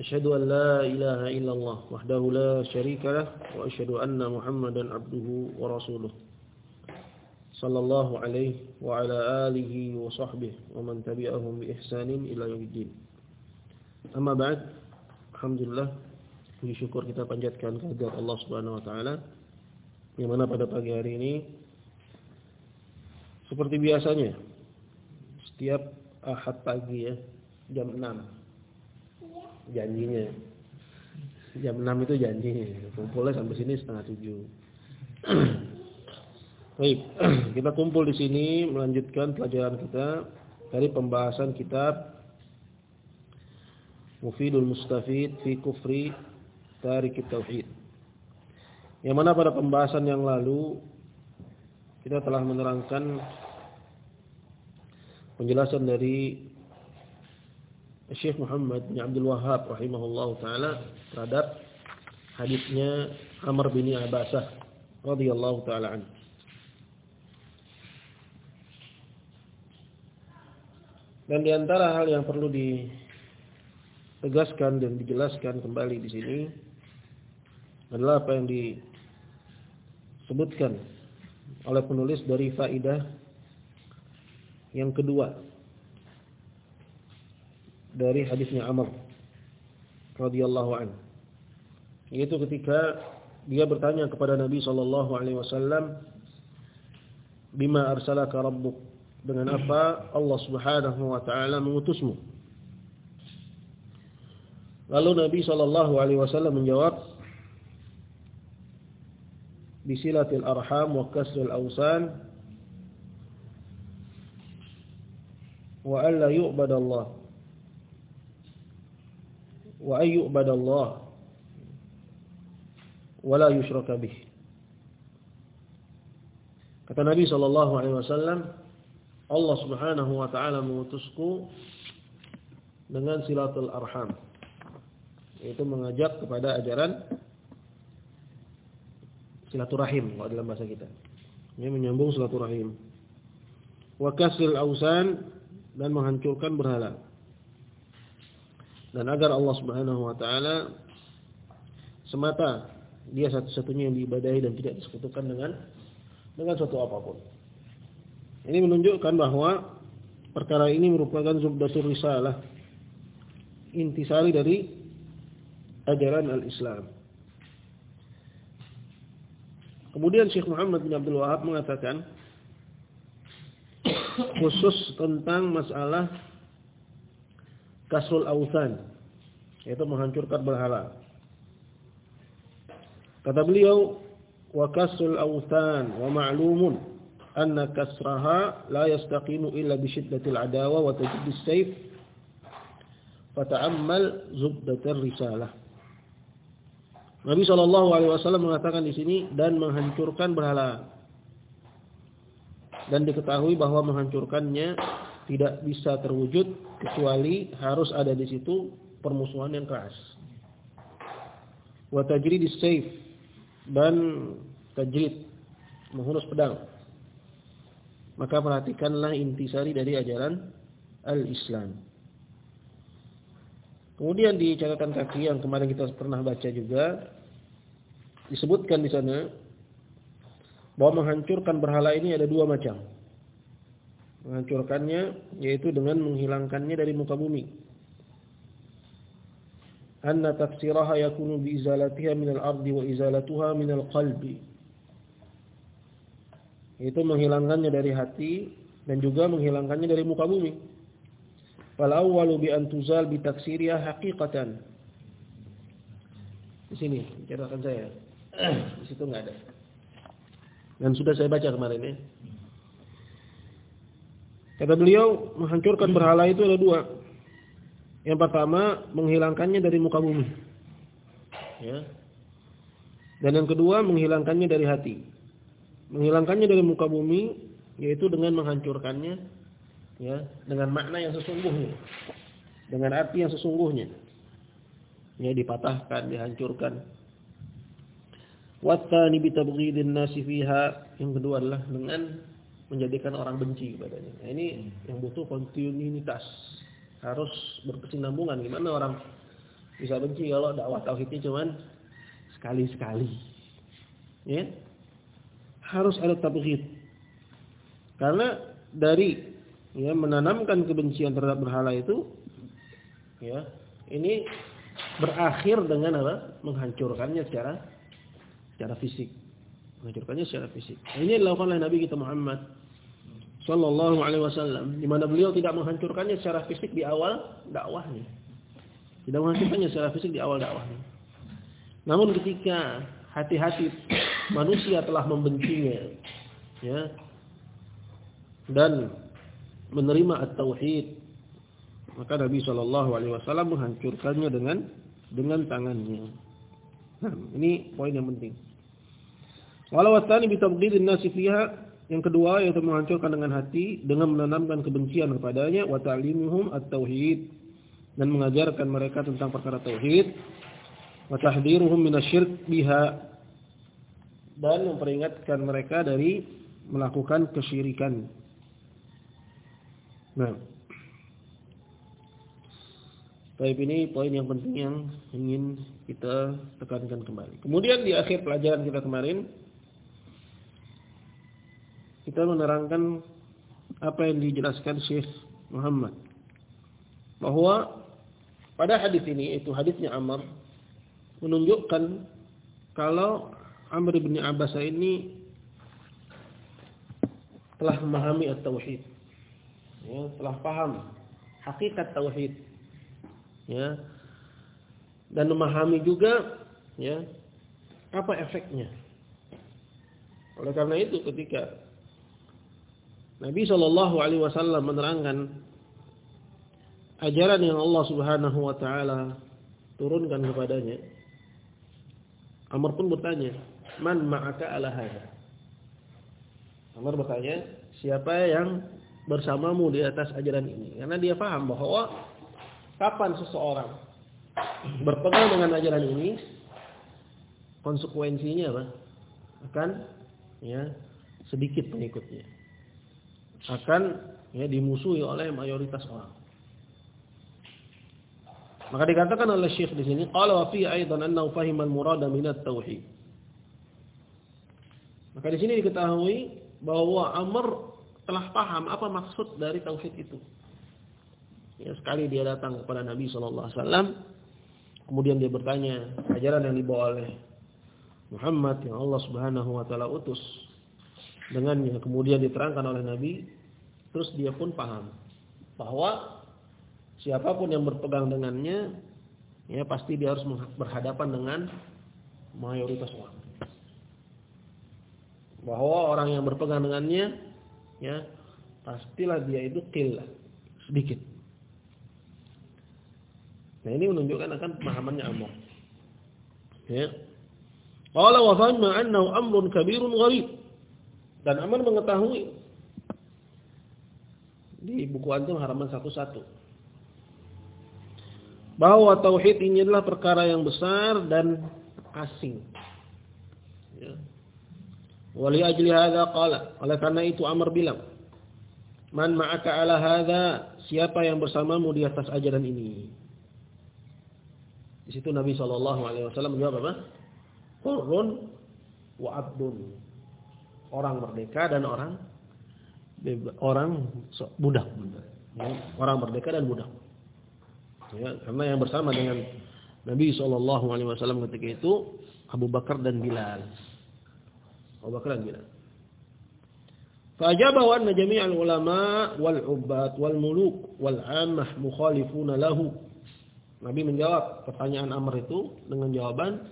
أشهد أن لا إله إلا الله وحده لا شريك له وأشهد أن محمدا عبده ورسوله صلى الله عليه وعلى آله وصحبه ومن تبعهم بإحسان إلى يوم الدين أما بعد الحمد لله puji syukur kita panjatkan kehadirat Allah Subhanahu wa taala di mana pada pagi hari ini seperti biasanya setiap Ahad pagi ya jam 6 janjinya. Jam 6 itu janji kumpulnya sampai sini setengah tujuh. Baik kita kumpul di sini melanjutkan pelajaran kita dari pembahasan kitab Mufidul Mustafid fi Kufri Tarik Tauhid yang mana pada pembahasan yang lalu kita telah menerangkan penjelasan dari Syekh Muhammad bin Abdul Wahhab rahimahullahu taala terhadap hadisnya Amr bin Abasah radhiyallahu taala an. Dan di antara hal yang perlu ditegaskan dan dijelaskan kembali di sini adalah apa yang disebutkan oleh penulis dari faidah yang kedua dari hadisnya Amr radhiyallahu an. Yaitu ketika dia bertanya kepada Nabi sallallahu alaihi wasallam, "Bima arsalaka rabbuk?" Dengan apa Allah Subhanahu wa taala mengutusmu? Lalu Nabi sallallahu alaihi wasallam menjawab, "Bisilatil arham wa kasril awsan wa alla yu'badallah." Wa ayyubadallah wa la yushraka bih. Kata Nabi sallallahu alaihi wasallam, Allah Subhanahu wa taala mengutusku dengan silatul arham. Yaitu mengajak kepada ajaran silaturahim kalau dalam bahasa kita. Ini menyambung silaturahim. Wa kasril ausan dan menghancurkan berhala dan agar Allah Subhanahu wa taala semata dia satu-satunya yang diibadahi dan tidak disekutukan dengan dengan suatu apa pun. Ini menunjukkan bahwa perkara ini merupakan zubdatur risalah intisari dari ajaran al-Islam. Kemudian Syekh Muhammad bin Abdul Wahab mengatakan khusus tentang masalah kasrul ausan yaitu menghancurkan berhala. Kata beliau wa kasrul ausan wa ma'lumun anna kasraha la yastaqimu illa bi shiddatil adawa wa tajdid sayf fata'ammal zubdatar risalah. Nabi Shallallahu alaihi wasallam mengatakan di sini dan menghancurkan berhala. Dan diketahui bahwa menghancurkannya tidak bisa terwujud kecuali harus ada di situ permusuhan yang keras. Wa tajrid saif dan tajrid menghunus pedang. Maka perhatikanlah intisari dari ajaran al-Islam. Kemudian di catatan kaki yang kemarin kita pernah baca juga disebutkan di sana bahwa menghancurkan berhala ini ada dua macam menghancurkannya yaitu dengan menghilangkannya dari muka bumi. Anna tafsiraha yakunu bi izalatiha min al-ardi wa izalatuha min al-qalbi. Itu menghilangkannya dari hati dan juga menghilangkannya dari muka bumi. Fal awwalu bi an tuzal bi taksiriha haqiqatan. Di sini catatan saya. Di situ enggak ada. Dan sudah saya baca kemarin ya. Kata beliau, menghancurkan berhala itu ada dua. Yang pertama, menghilangkannya dari muka bumi. Ya, Dan yang kedua menghilangkannya dari hati. Menghilangkannya dari muka bumi yaitu dengan menghancurkannya ya, dengan makna yang sesungguhnya. Dengan arti yang sesungguhnya. Ya dipatahkan, dihancurkan. Wattani bitabghidin nasi fiha. Yang kedua adalah dengan menjadikan orang benci kepadanya. Nah, ini yang butuh kontinuitas. Harus berkesinambungan. Gimana orang bisa benci kalau dakwah tauhidnya cuman sekali-sekali. Ya. Harus ada tabghid. Karena dari ya menanamkan kebencian terhadap berhala itu ya, ini berakhir dengan apa? menghancurkannya secara secara fisik. Menghancurkannya secara fisik. Nah, ini dilakukan oleh Nabi kita Muhammad Sallallahu Alaihi Wasallam, di mana beliau tidak menghancurkannya secara fisik di awal dakwahnya, tidak menghancurkannya secara fisik di awal dakwahnya. Namun ketika hati-hati manusia telah membencinya, ya, dan menerima at-tauhid, maka Nabi Shallallahu Alaihi Wasallam menghancurkannya dengan dengan tangannya. Nah, ini poin yang penting. Walau wasani bitabdidin nasi fiha yang kedua yaitu menghancurkan dengan hati dengan menanamkan kebencian kepadanya wa ta'limuhum at-tauhid dan mengajarkan mereka tentang perkara tauhid wa tahdhiruhum minasyirk biha dan memperingatkan mereka dari melakukan kesyirikan. Nah. Baik ini poin yang penting yang ingin kita tekankan kembali. Kemudian di akhir pelajaran kita kemarin kita menerangkan apa yang dijelaskan Syekh Muhammad. Bahwa pada hadis ini itu hadisnya Amr menunjukkan kalau Amr bin Abbas ini telah memahami at-tauhid. Ya telah paham hakikat tauhid. Ya dan memahami juga ya apa efeknya. Oleh karena itu ketika Nabi Shallallahu Alaihi Wasallam menerangkan ajaran yang Allah Subhanahu Wa Taala turunkan kepadanya. Amr pun bertanya, man ma'aka ala? Amr bertanya, siapa yang bersamamu di atas ajaran ini? Karena dia paham bahwa kapan seseorang berpegang dengan ajaran ini, konsekuensinya apa? Akan ya sedikit pengikutnya akan ya dimusuhi oleh mayoritas orang. Maka dikatakan oleh Syekh di sini, qala wa fi aidan annahu fahima al-murada min at-tauhid. Maka di sini diketahui bahwa Amr telah paham apa maksud dari tauhid itu. Ya, sekali dia datang kepada Nabi sallallahu alaihi wasallam, kemudian dia bertanya ajaran yang dibawa oleh Muhammad yang Allah Subhanahu wa taala utus dengannya. Kemudian diterangkan oleh Nabi terus dia pun paham bahwa siapa pun yang berpegang dengannya ya pasti dia harus berhadapan dengan mayoritas orang. Bahwa orang yang berpegang dengannya ya pastilah dia itu kil sedikit. Nah ini menunjukkan akan pemahamannya Amr ya. Qala wa fahima annahu amrun kabirun gharib dan Amr mengetahui di buku antum halaman satu-satu bahwa tauhid ini adalah perkara yang besar dan asing. Ya. Wali ajli hadza qala, oleh karena itu Amr bilang, "Man ma'aka ala hadza?" Siapa yang bersamamu di atas ajaran ini? Di situ Nabi sallallahu alaihi wasallam menjawab apa? Qurrun wa abdun orang merdeka dan orang orang budak. Ya, orang merdeka dan budak. Ya, karena yang bersama dengan Nabi Shallallahu Alaihi Wasallam ketika itu Abu Bakar dan Bilal. Abu Bakar dan Bilal. Fajabahu anna jami'al ulama wal ubbat wal muluk wal ammah mukhalifuna lahu. Nabi menjawab pertanyaan Amr itu dengan jawaban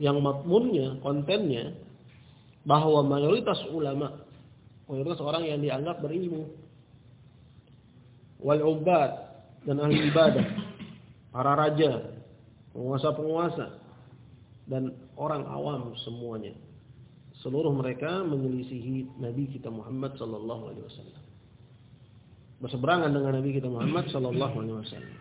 yang matmunnya, kontennya bahwa mayoritas ulama, mayoritas orang yang dianggap berilmu, wal ubad dan ahli ibadah, para raja, penguasa-penguasa, dan orang awam semuanya. Seluruh mereka menyelisihi Nabi kita Muhammad sallallahu alaihi wasallam. Berseberangan dengan Nabi kita Muhammad sallallahu alaihi wasallam.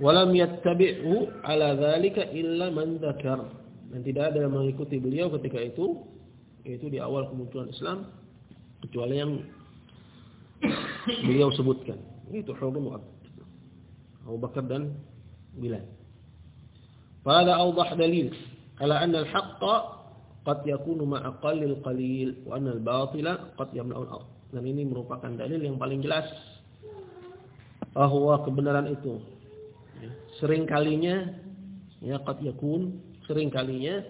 Walam yattabi'hu ala dzalika illa man dzakar. Dan tidak ada yang mengikuti beliau ketika itu yaitu di awal kemunculan Islam kecuali yang beliau sebutkan. Itu Hurun Abu Bakar dan Bilal. Pada awdah dalil ala anna al-haqqa qad yakunu ma'a qalil qalil wa anna al-batila qad yamla'u al Dan ini merupakan dalil yang paling jelas bahwa kebenaran itu ya, sering kalinya ya qad yakun sering kalinya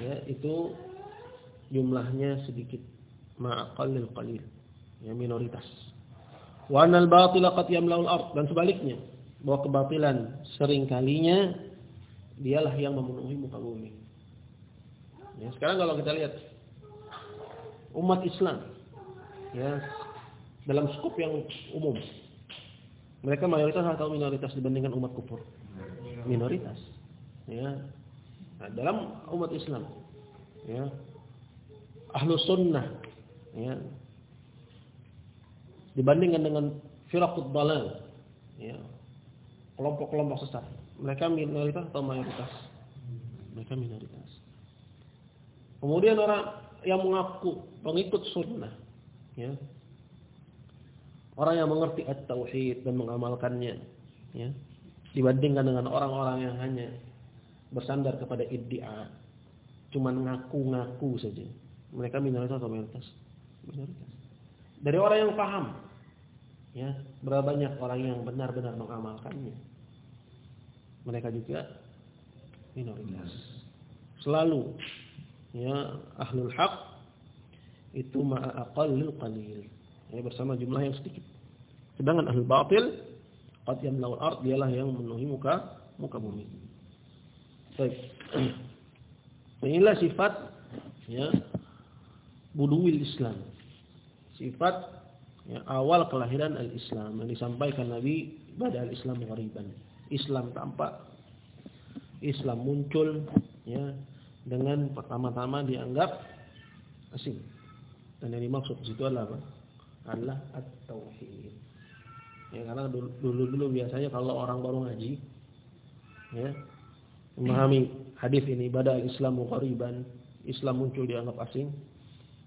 ya itu jumlahnya sedikit. Ma'a qalil. Ya minoritas. Wa anna al-batila qad yamla'u al dan sebaliknya. Bahwa kebatilan sering kalinya dialah yang memenuhi muka bumi. Ya, sekarang kalau kita lihat umat Islam ya dalam skop yang umum mereka mayoritas atau minoritas dibandingkan umat kufur? Minoritas. Ya. Nah, dalam umat Islam ya ahlu sunnah. Ya. Dibandingkan dengan firaqud dalal. Ya. Kelompok-kelompok sesat. Mereka minoritas atau mayoritas? Mereka minoritas. Kemudian orang yang mengaku pengikut sunnah, ya. Orang yang mengerti at-tauhid dan mengamalkannya, ya. Dibandingkan dengan orang-orang yang hanya bersandar kepada iddia, cuman ngaku-ngaku saja. Mereka minoritas atau mayoritas? Minoritas. Dari orang yang paham, ya, berapa banyak orang yang benar-benar mengamalkannya. Mereka juga minoritas. Selalu ya ahlul haq itu ma'a aqallil qalil ya bersama jumlah yang sedikit sedangkan ahlul batil qad yamla'ul ard dialah yang memenuhi muka muka bumi baik inilah sifat ya buduwil Islam sifat ya, awal kelahiran al-Islam yang disampaikan Nabi pada al-Islam ghariban Islam tampak Islam muncul ya dengan pertama-tama dianggap asing. Dan yang dimaksud di situ adalah apa? Adalah at-tauhid. Ya karena dulu-dulu biasanya kalau orang baru ngaji ya memahami hadis ini pada Islamu qariban, Islam muncul dianggap asing,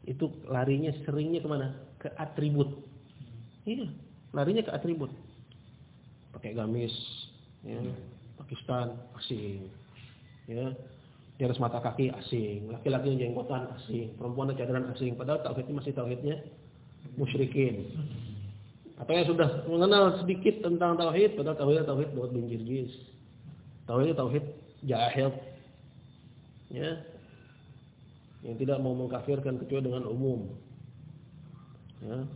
itu larinya seringnya ke mana? Ke atribut. Iya, larinya ke atribut. Pakai gamis, ya, Pakistan asing. Ya, di atas mata kaki asing, laki-laki yang jenggotan asing, perempuan yang cadaran asing, padahal tauhidnya masih tauhidnya musyrikin. Apa yang sudah mengenal sedikit tentang tauhid, padahal tauhidnya tauhid buat bin Jirjis. Tauhidnya tauhid jahil. Ya. Yang tidak mau mengkafirkan kecuali dengan umum. Ya.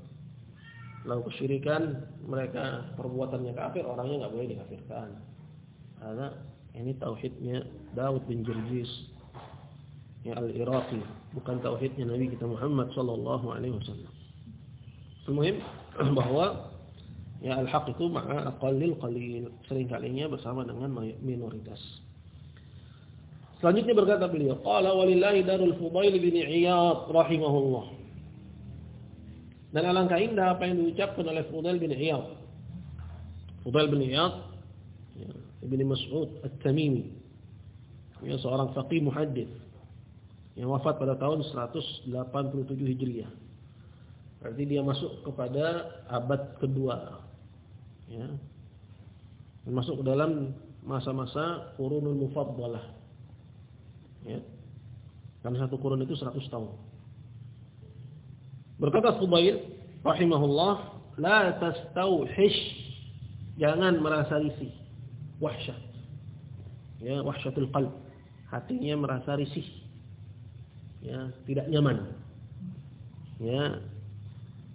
Lalu kesyirikan mereka perbuatannya kafir, orangnya nggak boleh dikafirkan. Karena ini tauhidnya Daud bin Jirjis ya al-Iraqi, bukan tauhidnya Nabi kita Muhammad sallallahu alaihi wasallam. Semuanya bahwa ya al-haq itu ma'a aqallil qalil, sering kalinya bersama dengan minoritas. Selanjutnya berkata beliau, qala walillahi darul Fudail bin Iyad rahimahullah. Dan alangkah indah apa yang diucapkan oleh Fudail bin Iyad. Fudail bin Iyad Ibn Mas'ud At-Tamimi ya, seorang faqih muhaddith yang wafat pada tahun 187 Hijriah. Berarti dia masuk kepada abad kedua. Ya. Masuk ke dalam masa-masa Qurunul Mufaddalah. Ya. Karena satu kurun itu 100 tahun. Berkata Fudail rahimahullah, la tastauhish. Jangan merasa risih wahsyah. Ya, wahsyatul qalb. Hatinya merasa risih. Ya, tidak nyaman. Ya.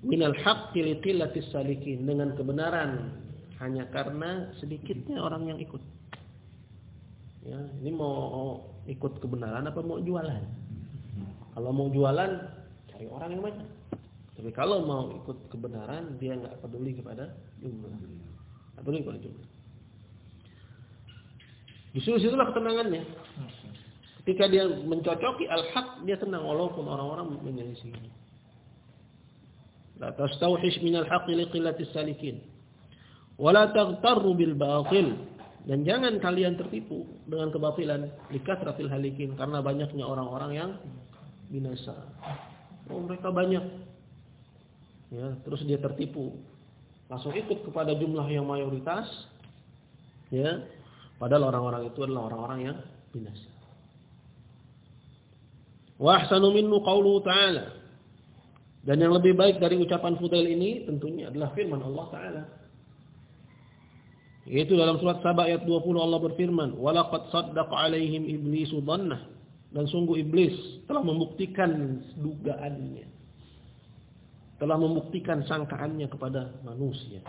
Minal haqqi li qillatis salikin dengan kebenaran hanya karena sedikitnya orang yang ikut. Ya, ini mau ikut kebenaran apa mau jualan? Kalau mau jualan cari orang yang banyak. Tapi kalau mau ikut kebenaran dia nggak peduli kepada jumlah. Nggak peduli kepada jumlah. Justru situlah ketenangannya. Ketika dia mencocoki al-haq, dia tenang walaupun orang-orang menyelisihinya. La tastawhish min al-haq li qillati salikin. Wa la. Dan jangan kalian tertipu dengan kebatilan likatratil halikin karena banyaknya orang-orang yang binasa. Oh, mereka banyak. Ya, terus dia tertipu. Langsung ikut kepada jumlah yang mayoritas. Ya. Padahal orang-orang itu adalah orang-orang yang binasa. Wa ahsanu minnu qawluhu ta'ala. Dan yang lebih baik dari ucapan Fudail ini tentunya adalah firman Allah Ta'ala. Yaitu dalam surat Sabah ayat 20 Allah berfirman, "Walaqad saddaqa 'alaihim iblisu dhannah." Dan sungguh iblis telah membuktikan dugaannya. Telah membuktikan sangkaannya kepada manusia.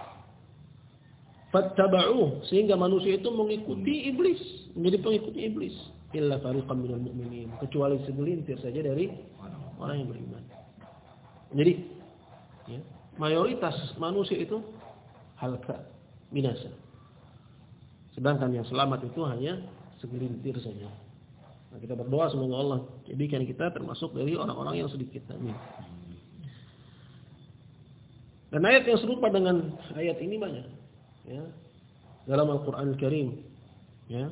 Fattaba'uh sehingga manusia itu mengikuti iblis, menjadi pengikutnya iblis illa fariqan minal mu'minin kecuali segelintir saja dari orang yang beriman. Jadi ya, mayoritas manusia itu halka binasa. Sedangkan yang selamat itu hanya segelintir saja. Nah, kita berdoa semoga Allah jadikan kita termasuk dari orang-orang yang sedikit. Amin. Dan ayat yang serupa dengan ayat ini banyak. Ya. Dalam Al-Quran Al-Karim. Ya.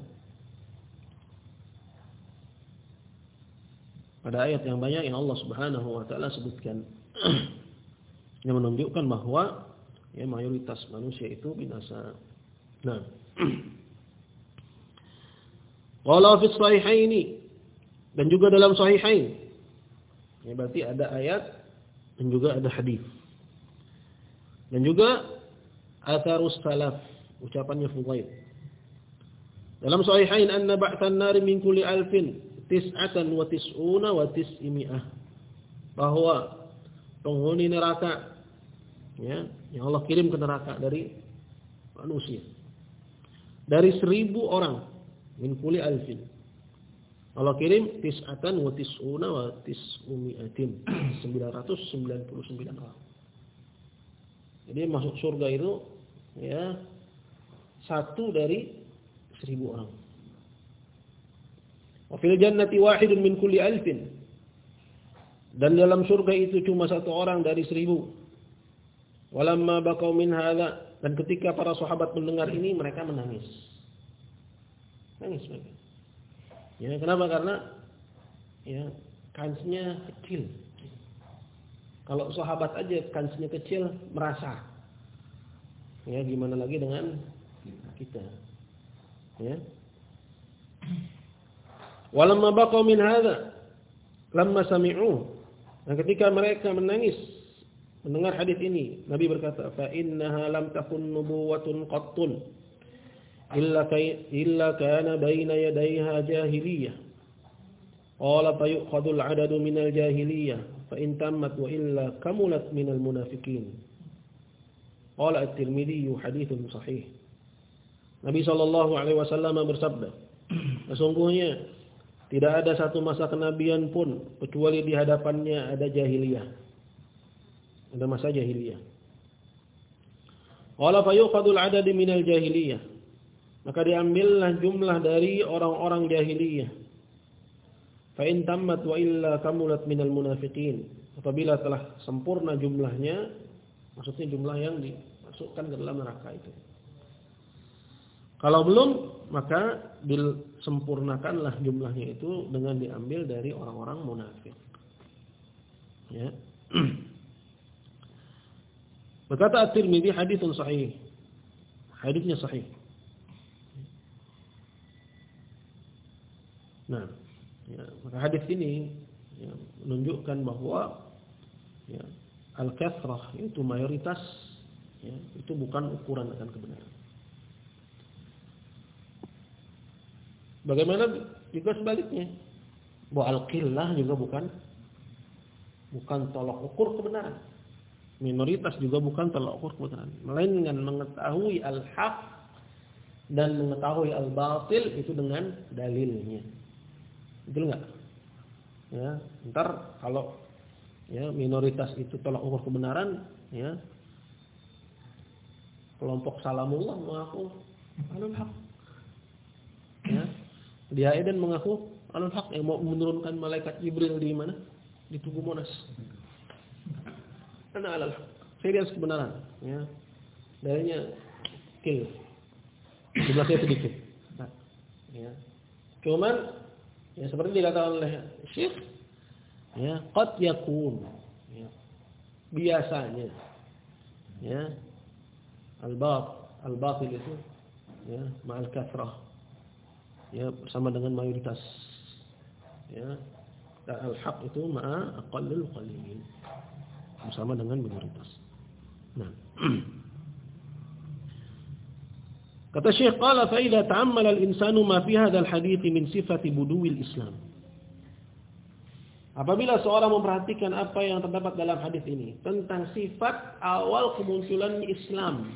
pada ayat yang banyak yang Allah Subhanahu wa taala sebutkan yang menunjukkan bahwa ya mayoritas manusia itu binasa. Nah. Qala fi sahihaini dan juga dalam sahihain. Ya berarti ada ayat dan juga ada hadis. Dan juga atharus salaf, ucapannya Fudail. Dalam sahihain anna ba'than nar min kulli alfin tis'atan wa tis'una wa tis'imi'ah. Bahwa penghuni neraka ya, yang Allah kirim ke neraka dari manusia. Dari seribu orang min kuli alfin. Allah kirim tis'atan wa tis'una wa tis'umi'atin. 999 orang. Jadi masuk surga itu ya satu dari seribu orang. Wa fil jannati wahidun min kulli alfin. Dan dalam surga itu cuma satu orang dari seribu. Walamma baqau min hadza dan ketika para sahabat mendengar ini mereka menangis. Nangis mereka. Ya, kenapa? Karena ya kansnya kecil. Kalau sahabat aja kansnya kecil merasa. Ya, gimana lagi dengan kita. Ya. Walamma baqa min hadza lamma sami'u. Dan ketika mereka menangis mendengar hadis ini, Nabi berkata, "Fa innaha lam takun nubuwatun qattun illa kay illa kana baina yadayha jahiliyah." Qala fa yu'khadhu al-'adadu min al-jahiliyah fa in tammat wa illa kamulat min al-munafiqin. Qala at-Tirmidzi haditsun sahih. Nabi sallallahu alaihi wasallam bersabda, sesungguhnya tidak ada satu masa kenabian pun kecuali di hadapannya ada jahiliyah. Ada masa jahiliyah. Qala fa yuqadul adad minal jahiliyah. Maka diambillah jumlah dari orang-orang jahiliyah. Fa in tammat wa illa kamulat minal munafiqin. Apabila telah sempurna jumlahnya, maksudnya jumlah yang dimasukkan ke dalam neraka itu. Kalau belum, maka disempurnakanlah jumlahnya itu dengan diambil dari orang-orang munafik. Ya. Berkata At-Tirmidzi haditsun sahih. Hadisnya sahih. Nah, ya, maka hadis ini ya, menunjukkan bahwa ya, al-kathrah itu mayoritas ya, itu bukan ukuran akan kebenaran. Bagaimana juga sebaliknya. Bahwa al-qillah juga bukan bukan tolak ukur kebenaran. Minoritas juga bukan tolak ukur kebenaran. Melainkan mengetahui al-haq dan mengetahui al-batil itu dengan dalilnya. Betul enggak? Ya, ntar kalau ya minoritas itu tolak ukur kebenaran, ya kelompok salamullah mengaku alul haq. Ya, dia Eden mengaku Al-Haq yang mau menurunkan malaikat Jibril di mana? Di Tugu Monas. Ana al-Haq. Saya kebenaran. Ya. Darinya kill. Jumlahnya sedikit. Nah, ya. Cuman ya seperti dikatakan oleh Syekh ya qad yakun ya. biasanya ya al-batil itu ya ma'al kathrah ya bersama dengan mayoritas ya al-haq itu ma'a aqallul qalilin bersama dengan minoritas nah Kata Syekh qala fa idza ta'ammala al-insanu ma fi hadzal hadits min sifati buduwil Islam. Apabila seorang memperhatikan apa yang terdapat dalam hadis ini tentang sifat awal kemunculan Islam.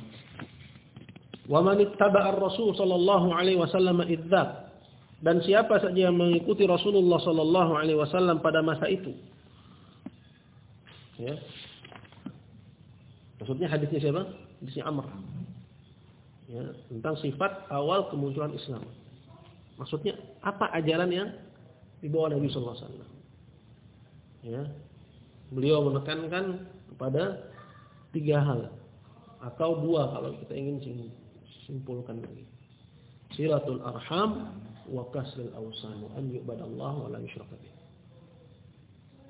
Wa man ittaba'a ar-rasul sallallahu alaihi wasallam idzak dan siapa saja yang mengikuti Rasulullah sallallahu alaihi wasallam pada masa itu. Ya. Maksudnya hadisnya siapa? Hadisnya Amr ya, tentang sifat awal kemunculan Islam. Maksudnya apa ajaran yang dibawa Nabi sallallahu alaihi wasallam? Ya. Beliau menekankan kepada tiga hal atau dua kalau kita ingin simpulkan lagi. Silatul arham wa kasrul awsan an yu'badallahu wa la yushraka bih.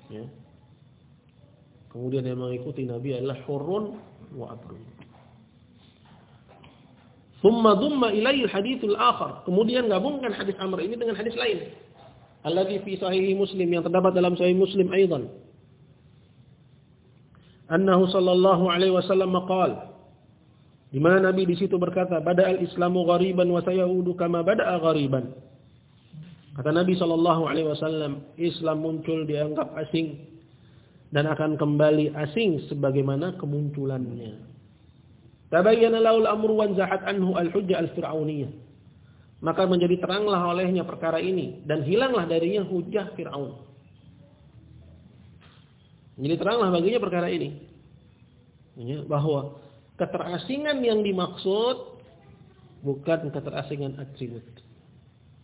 Ya. Kemudian yang mengikuti Nabi adalah hurun wa abdun. Thumma dhumma ilaihi hadithul akhar. Kemudian gabungkan hadis Amr ini dengan hadis lain. Alladhi fi sahih Muslim yang terdapat dalam sahih Muslim aidan. Annahu sallallahu alaihi wasallam qala di mana Nabi di situ berkata, "Bada al-Islamu ghariban wa sayaudu kama bada'a ghariban." Kata Nabi sallallahu alaihi wasallam, Islam muncul dianggap asing dan akan kembali asing sebagaimana kemunculannya. Tabayyana laul amru wan zahat anhu al-hujjah al-fir'auniyah. Maka menjadi teranglah olehnya perkara ini dan hilanglah darinya hujah Firaun. Jadi teranglah baginya perkara ini. Bahwa keterasingan yang dimaksud bukan keterasingan atribut.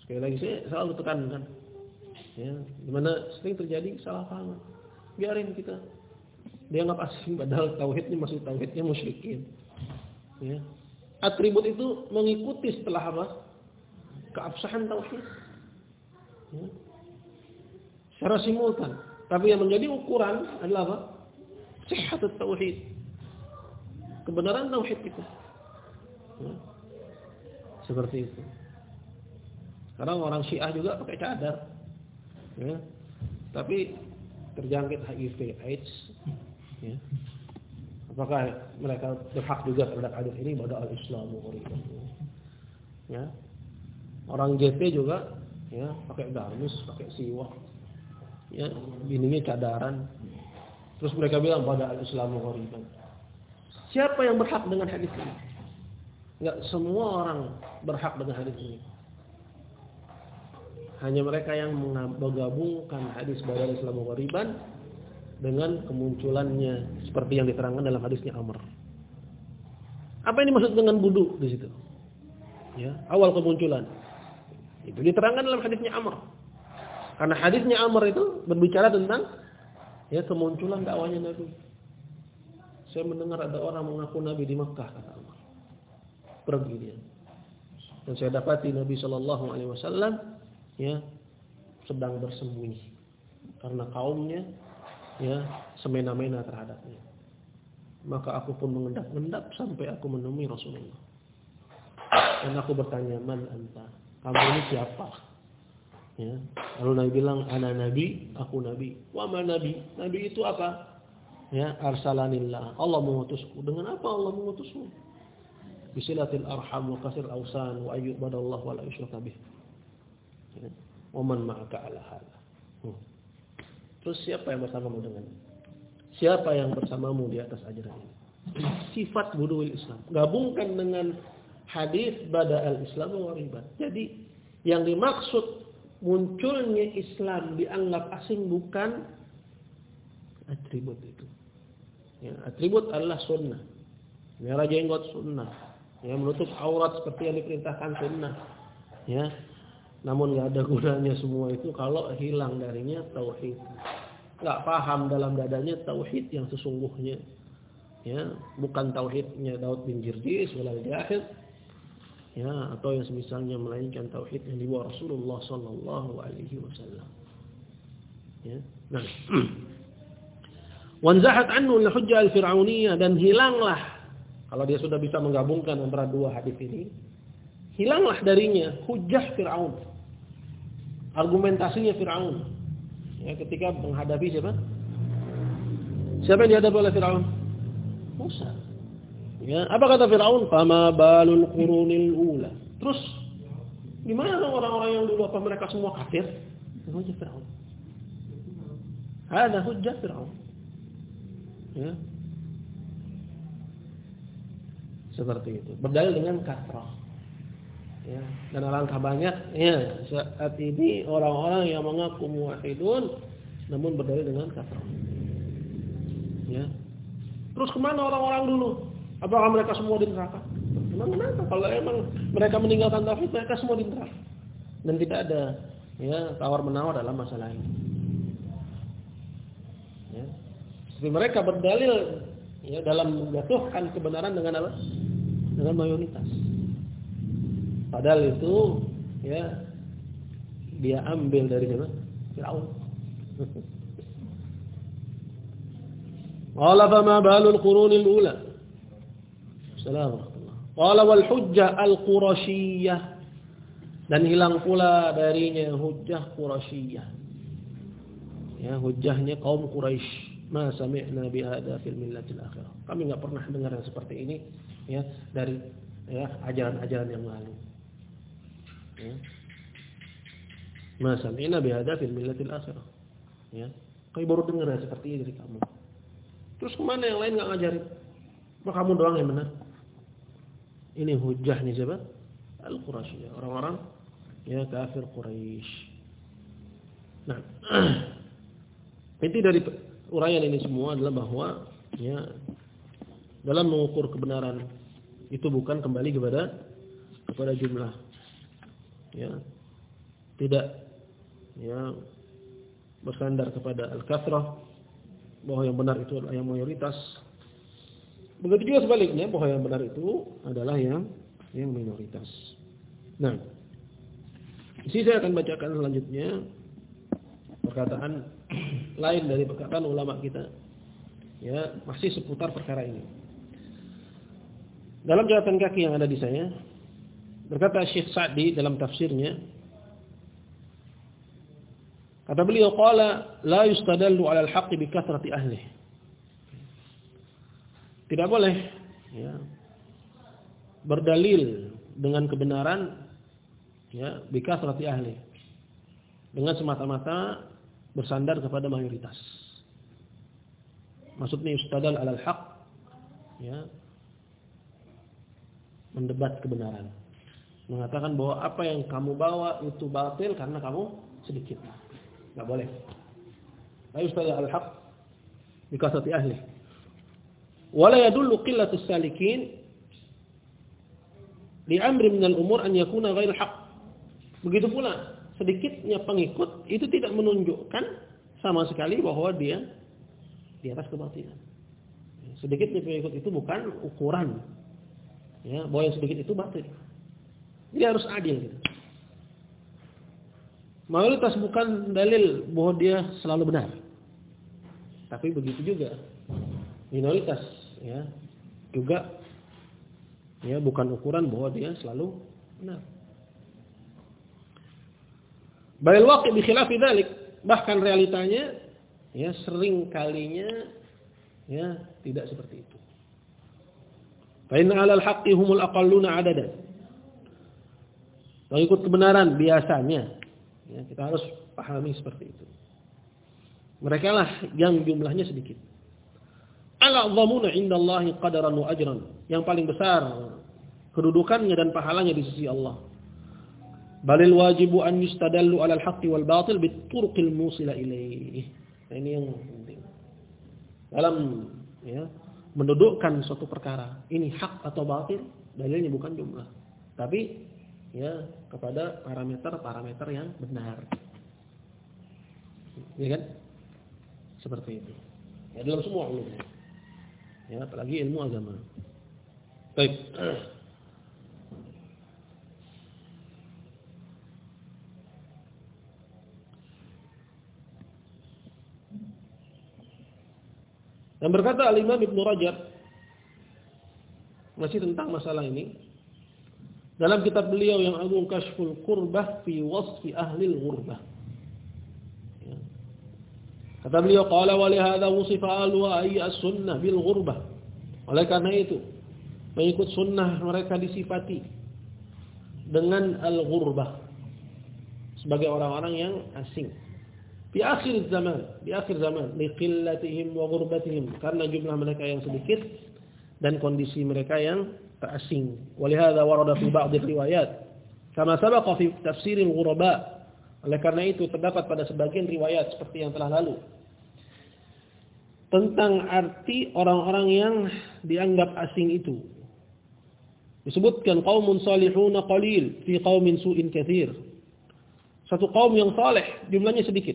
Sekali lagi saya selalu tekankan. Ya, di mana sering terjadi salah paham. Biarin kita dianggap asing padahal tauhidnya masih tauhidnya musyrikin. Ya. Atribut itu mengikuti setelah apa? Keabsahan tauhid. Ya. Secara simultan. Tapi yang menjadi ukuran adalah apa? Sehat tauhid. Kebenaran tauhid itu. Ya. Seperti itu. Sekarang orang Syiah juga pakai cadar. Ya. Tapi terjangkit HIV AIDS. Ya. Apakah mereka berhak juga terhadap hadis ini pada al-Islamu Ya. Orang JT juga ya pakai gamis, pakai siwak. Ya, bininya cadaran. Terus mereka bilang pada al-Islamu. Siapa yang berhak dengan hadis ini? Enggak semua orang berhak dengan hadis ini. Hanya mereka yang menggabungkan hadis pada al-Islamu ghoriban dengan kemunculannya seperti yang diterangkan dalam hadisnya Amr. Apa ini maksud dengan budu di situ? Ya, awal kemunculan. Itu diterangkan dalam hadisnya Amr. Karena hadisnya Amr itu berbicara tentang ya kemunculan dakwanya Nabi. Saya mendengar ada orang mengaku Nabi di Mekah kata Amr. Pergi dia. Dan saya dapati Nabi Shallallahu Alaihi Wasallam ya sedang bersembunyi karena kaumnya ya semena-mena terhadapnya. Maka aku pun mengendap-endap sampai aku menemui Rasulullah. Dan aku bertanya, "Man anta?" Kamu ini siapa? Ya. Lalu Nabi bilang, "Ana nabi, aku nabi." Wa ma nabi? Nabi itu apa? Ya, arsalanillah. Allah mengutusku. Dengan apa Allah mengutusmu? Bisilatil arham wa kasir awsan wa ayyub badallah wa la. Ya. Wa man ma'aka ala hadha. Hmm. Terus siapa yang bersamamu dengan Siapa yang bersamamu di atas ajaran ini? Sifat buduil Islam. Gabungkan dengan hadis bada al-Islam wa ribat. Jadi yang dimaksud munculnya Islam dianggap asing bukan atribut itu. Ya, atribut adalah sunnah. Merah jenggot sunnah. Ya, menutup aurat seperti yang diperintahkan sunnah. Ya. Namun nggak ada gunanya semua itu kalau hilang darinya tauhid. Nggak paham dalam dadanya tauhid yang sesungguhnya. Ya, bukan tauhidnya Daud bin Jirjis walal jahil. Ya, atau yang semisalnya melainkan tauhid yang dibawa Rasulullah sallallahu alaihi wasallam. Ya. Nah. Wanzahat anhu al-hujjah al-fir'auniyah dan hilanglah kalau dia sudah bisa menggabungkan antara dua hadis ini, hilanglah darinya hujjah Firaun. Argumentasinya Firaun. Ya, ketika menghadapi siapa? Siapa yang dihadapi oleh Firaun? Musa. Ya, apa kata Firaun? Fama balul qurunil ula. Terus gimana orang-orang yang dulu apa mereka semua kafir? Hujjah Firaun. Ada hujjah Firaun. Ya. Seperti itu. Berdalil dengan kasrah. Ya, dan alangkah banyak ya saat ini orang-orang yang mengaku muwahhidun namun berdalil dengan kasrah. Ya. Terus ke mana orang-orang dulu? Apakah mereka semua di neraka? Memang kenapa? Kalau emang mereka meninggalkan tauhid, mereka semua di neraka. Dan tidak ada ya tawar menawar dalam masalah ini. Ya. Jadi mereka berdalil ya dalam menjatuhkan kebenaran dengan apa? Dengan mayoritas. Padahal itu ya dia ambil dari siapa? Firaun. Qala fama balul qurunil ula. Assalamualaikum. Qala wal hujjah al-qurasyiyah dan hilang pula darinya hujjah Quraisyiyah. Ya, hujjahnya kaum Quraisy ma sami'na bi hadza fil millatil akhirah. Kami enggak pernah dengar yang seperti ini ya dari ya ajaran-ajaran yang lalu. Ya. Ma sami'na bi hadza fil millatil akhirah. Ya. Kami baru dengar yang seperti ini dari kamu. Terus ke mana yang lain enggak ngajarin? Maka kamu doang yang benar. Ini hujahnya siapa? Al-Quraisy, orang-orang ya kafir Quraisy. Nah, inti dari uraian ini semua adalah bahwa ya dalam mengukur kebenaran itu bukan kembali kepada kepada jumlah ya. Tidak. Ya. Bersandar kepada al-kathrah bahwa yang benar itu adalah yang mayoritas. Begitu juga sebaliknya bahwa yang benar itu adalah yang yang minoritas. Nah di saya akan bacakan selanjutnya perkataan lain dari perkataan ulama kita. Ya masih seputar perkara ini. Dalam catatan kaki yang ada di saya berkata Syekh Sa'di dalam tafsirnya kata beliau qala la yustadallu 'ala al-haqqi bi kathrati ahli. Tidak boleh ya berdalil dengan kebenaran ya bi kathrati ahli. Dengan semata-mata bersandar kepada mayoritas. Maksudnya istadal alal haq ya mendebat kebenaran. Mengatakan bahwa apa yang kamu bawa itu batil karena kamu sedikit. Enggak boleh. La yustadal alal haq bikasati ahli. Wala yadullu qillatus salikin li amri min al-umur an yakuna ghair haq. Begitu pula sedikitnya pengikut itu tidak menunjukkan sama sekali bahwa dia di atas kebatilan. Sedikitnya pengikut itu bukan ukuran ya, bahwa yang sedikit itu batil. Jadi harus adil. Mayoritas bukan dalil bahwa dia selalu benar. Tapi begitu juga minoritas ya juga ya bukan ukuran bahwa dia selalu benar. Balil waqi bi dzalik. Bahkan realitanya ya sering kalinya ya tidak seperti itu. Fa 'alal haqqi humul aqalluna 'adadan. Mengikut kebenaran biasanya ya, kita harus pahami seperti itu. Mereka lah yang jumlahnya sedikit. Ala dhamuna indallahi qadaran wa ajran. Yang paling besar kedudukannya dan pahalanya di sisi Allah. Balil wajibu an yustadallu alal haqqi wal batil biturqil musila ilaih. Nah, ini yang penting. Dalam ya, mendudukkan suatu perkara, ini hak atau batil, dalilnya bukan jumlah. Tapi ya kepada parameter-parameter yang benar. Ya kan? Seperti itu. Ya dalam semua ilmu. Ya, apalagi ilmu agama. Baik. Dan berkata Al-Imam Ibn Rajab masih tentang masalah ini dalam kitab beliau yang agung Kashful Qurbah fi wasfi ahli al-ghurbah. Ya. Kata beliau qala wa li hadha wusifa al-wa as-sunnah bil ghurbah. Oleh karena itu mengikut sunnah mereka disifati dengan al-ghurbah sebagai orang-orang yang asing. Di akhir zaman, di akhir zaman, liqillatihim wa ghurbatihim, karena jumlah mereka yang sedikit dan kondisi mereka yang terasing. Walihada warada fi ba'd riwayat, kama sabaqa fi tafsir al-ghuraba. Oleh karena itu terdapat pada sebagian riwayat seperti yang telah lalu tentang arti orang-orang yang dianggap asing itu. Disebutkan qaumun salihuna qalil fi qaumin su'in katsir. Satu kaum yang saleh jumlahnya sedikit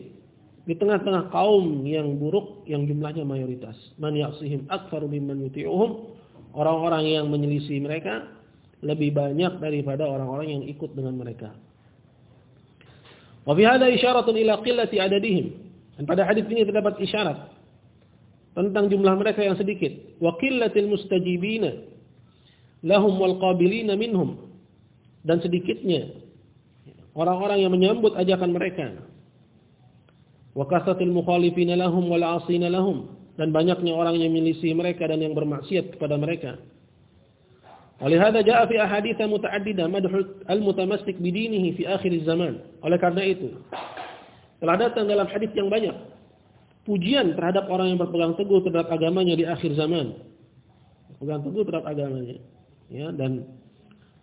di tengah-tengah kaum yang buruk yang jumlahnya mayoritas. Man yaksihim akfaru mimman yuti'uhum. Orang-orang yang menyelisih mereka lebih banyak daripada orang-orang yang ikut dengan mereka. Wa fi hadha isyaratun ila qillati adadihim. Dan pada hadis ini terdapat isyarat tentang jumlah mereka yang sedikit. Wa qillatil mustajibina lahum wal qabilina minhum. Dan sedikitnya orang-orang yang menyambut ajakan mereka wa kasatil mukhalifina lahum wal 'asina lahum dan banyaknya orang yang menyelisih mereka dan yang bermaksiat kepada mereka. Olehada jaa fi ahadits muta'addida madhul al-mutamassik bidinihi fi akhir zaman. Oleh karena itu, telah datang dalam hadis yang banyak pujian terhadap orang yang berpegang teguh terhadap agamanya di akhir zaman. Berpegang teguh terhadap agamanya. Ya, dan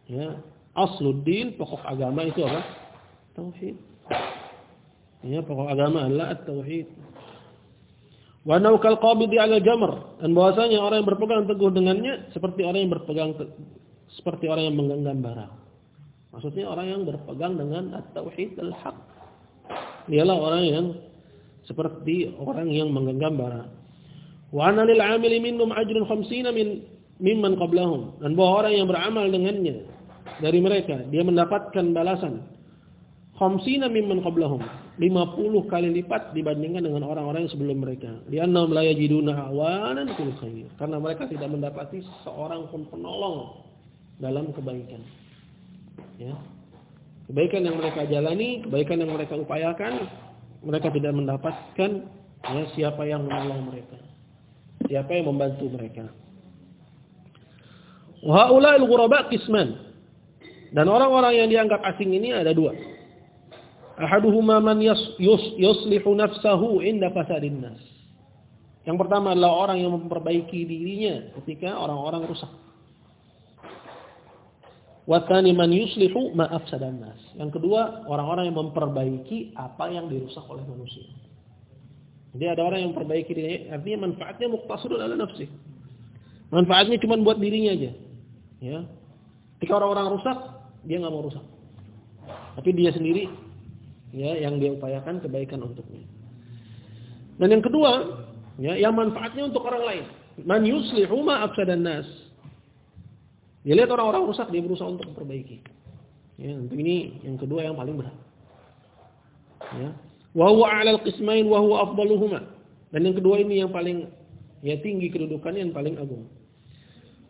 ya, asluddin pokok agama itu apa? Tauhid. Ya, pokok agama adalah at-tauhid. Wa naukal qabidi 'ala jamr. Dan bahwasanya orang yang berpegang teguh dengannya seperti orang yang berpegang seperti orang yang menggenggam bara. Maksudnya orang yang berpegang dengan at-tauhid al-haq. Dialah orang yang seperti orang yang menggenggam bara. Wa lil ajrun 50 min mimman qablahum. Dan bahwa orang yang beramal dengannya dari mereka dia mendapatkan balasan khamsina mimman qablahum 50 kali lipat dibandingkan dengan orang-orang yang sebelum mereka. Li'annahum la yajiduna awanan fil khair. Karena mereka tidak mendapati seorang pun penolong dalam kebaikan. Ya. Kebaikan yang mereka jalani kebaikan yang mereka upayakan mereka tidak mendapatkan ya siapa yang menolong mereka. Siapa yang membantu mereka. Wa haula'il ghuraba qisman. Dan orang-orang yang dianggap asing ini ada dua Ahaduhuma man yuslihu nafsahu inda fasadin nas. Yang pertama adalah orang yang memperbaiki dirinya ketika orang-orang rusak. Watani man yuslihu ma afsadan nas. Yang kedua, orang-orang yang memperbaiki apa yang dirusak oleh manusia. Jadi ada orang yang memperbaiki dirinya, artinya manfaatnya muqtasidun ala nafsi. Manfaatnya cuma buat dirinya aja. Ya. Ketika orang-orang rusak, dia nggak mau rusak. Tapi dia sendiri ya yang dia upayakan kebaikan untuknya. Dan yang kedua, ya yang manfaatnya untuk orang lain. Man yuslihu ma afsadan nas. Dia lihat orang-orang rusak dia berusaha untuk memperbaiki. Ya, ini yang kedua yang paling berat. Ya. Wa huwa 'ala al-qismain wa huwa afdaluhuma. Dan yang kedua ini yang paling ya tinggi kedudukannya yang paling agung.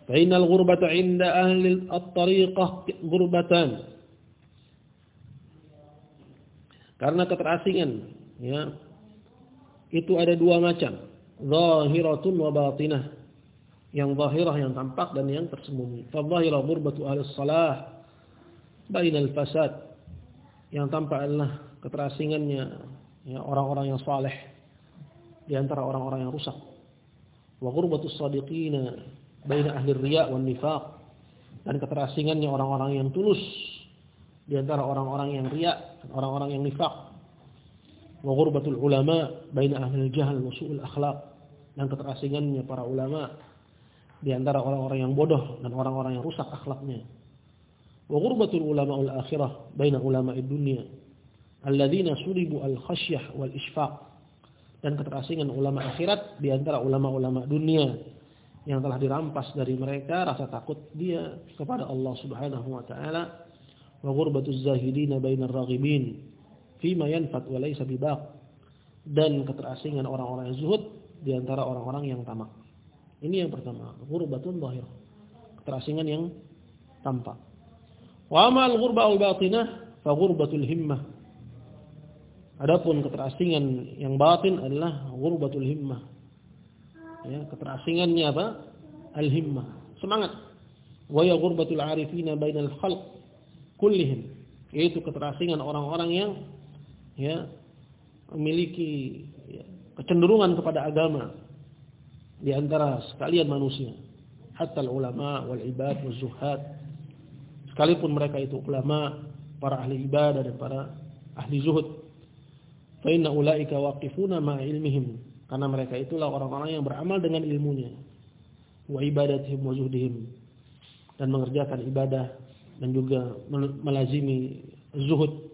Fa innal ghurbata 'inda ahli at-tariqah ghurbatan Karena keterasingan, ya. Itu ada dua macam, zahiratun wa batinah. Yang zahirah yang tampak dan yang tersembunyi. Fa zahirah ghurbatu ahli salah bainal fasad. Yang tampak adalah keterasingannya ya orang-orang yang saleh di antara orang-orang yang rusak. Wa ghurbatu shadiqina baina ahli riya wan nifaq. Dan keterasingannya orang-orang yang tulus di antara orang-orang yang riya dan orang-orang yang nifaq. Wa ghurbatul ulama baina ahli jahal wa su'ul akhlaq. Dan keterasingannya para ulama. Di antara orang-orang yang bodoh dan orang-orang yang rusak akhlaknya. Wa ghurbatul ulama al-akhirah baina ulama dunia alladzina sulibu al-khasyah wal isfaq dan keterasingan ulama akhirat di antara ulama-ulama dunia. Yang telah dirampas dari mereka rasa takut dia kepada Allah Subhanahu wa taala wa ghurbatuz zahidin bainar raghibin fima laysa bibaq dan keterasingan orang-orang yang zuhud di antara orang-orang yang tamak. Ini yang pertama, ghurbatun zahir. Keterasingan yang tampak. Wa amal ghurba al-batinah fa ghurbatul himmah. Adapun keterasingan yang batin adalah ghurbatul himmah. Ya, keterasingannya apa? Al-himmah. Semangat. Wa ya ghurbatul arifina bainal khalq kullihim. Yaitu keterasingan orang-orang yang ya memiliki ya, kecenderungan kepada agama di antara sekalian manusia. Hatta ulama wal ibad wal zuhad sekalipun mereka itu ulama, para ahli ibadah dan para ahli zuhud. Fa inna ulaika waqifuna ma ilmihim, karena mereka itulah orang-orang yang beramal dengan ilmunya. Wa ibadatihim wa zuhdihim dan mengerjakan ibadah dan juga melazimi zuhud.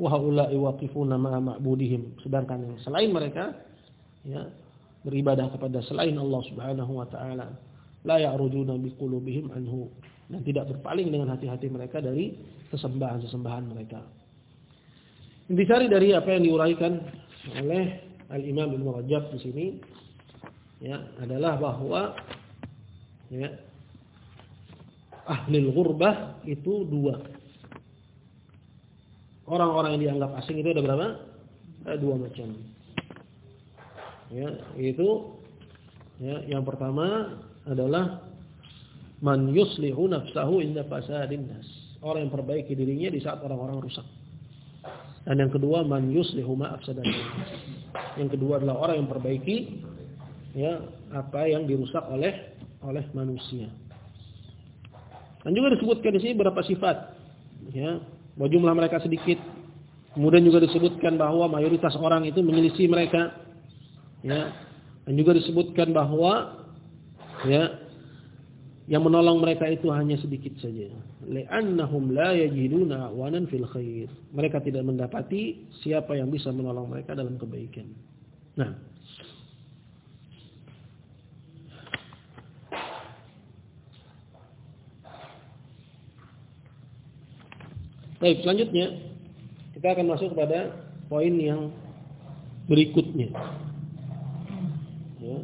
Wa haula'i waqifuna ma ma'budihim, sedangkan yang selain mereka ya beribadah kepada selain Allah Subhanahu wa taala la ya'rujuna biqulubihim anhu dan tidak berpaling dengan hati-hati mereka dari sesembahan-sesembahan mereka. Intisari dari apa yang diuraikan oleh Al-Imam Ibnu Rajab di sini ya adalah bahwa ya ahli ghurbah itu dua. Orang-orang yang dianggap asing itu ada berapa? Ada dua macam. Ya, itu ya, yang pertama adalah Man yuslihu nafsahu inda fasadin nas. Orang yang perbaiki dirinya di saat orang-orang rusak. Dan yang kedua man yuslihu ma afsadan Yang kedua adalah orang yang perbaiki ya apa yang dirusak oleh oleh manusia. Dan juga disebutkan di sini beberapa sifat ya, bahwa jumlah mereka sedikit. Kemudian juga disebutkan bahwa mayoritas orang itu menyelisih mereka. Ya. Dan juga disebutkan bahwa ya yang menolong mereka itu hanya sedikit saja. Li'annahum la yajiduna awanan fil khair. Mereka tidak mendapati siapa yang bisa menolong mereka dalam kebaikan. Nah. Baik, selanjutnya kita akan masuk kepada poin yang berikutnya. Ya.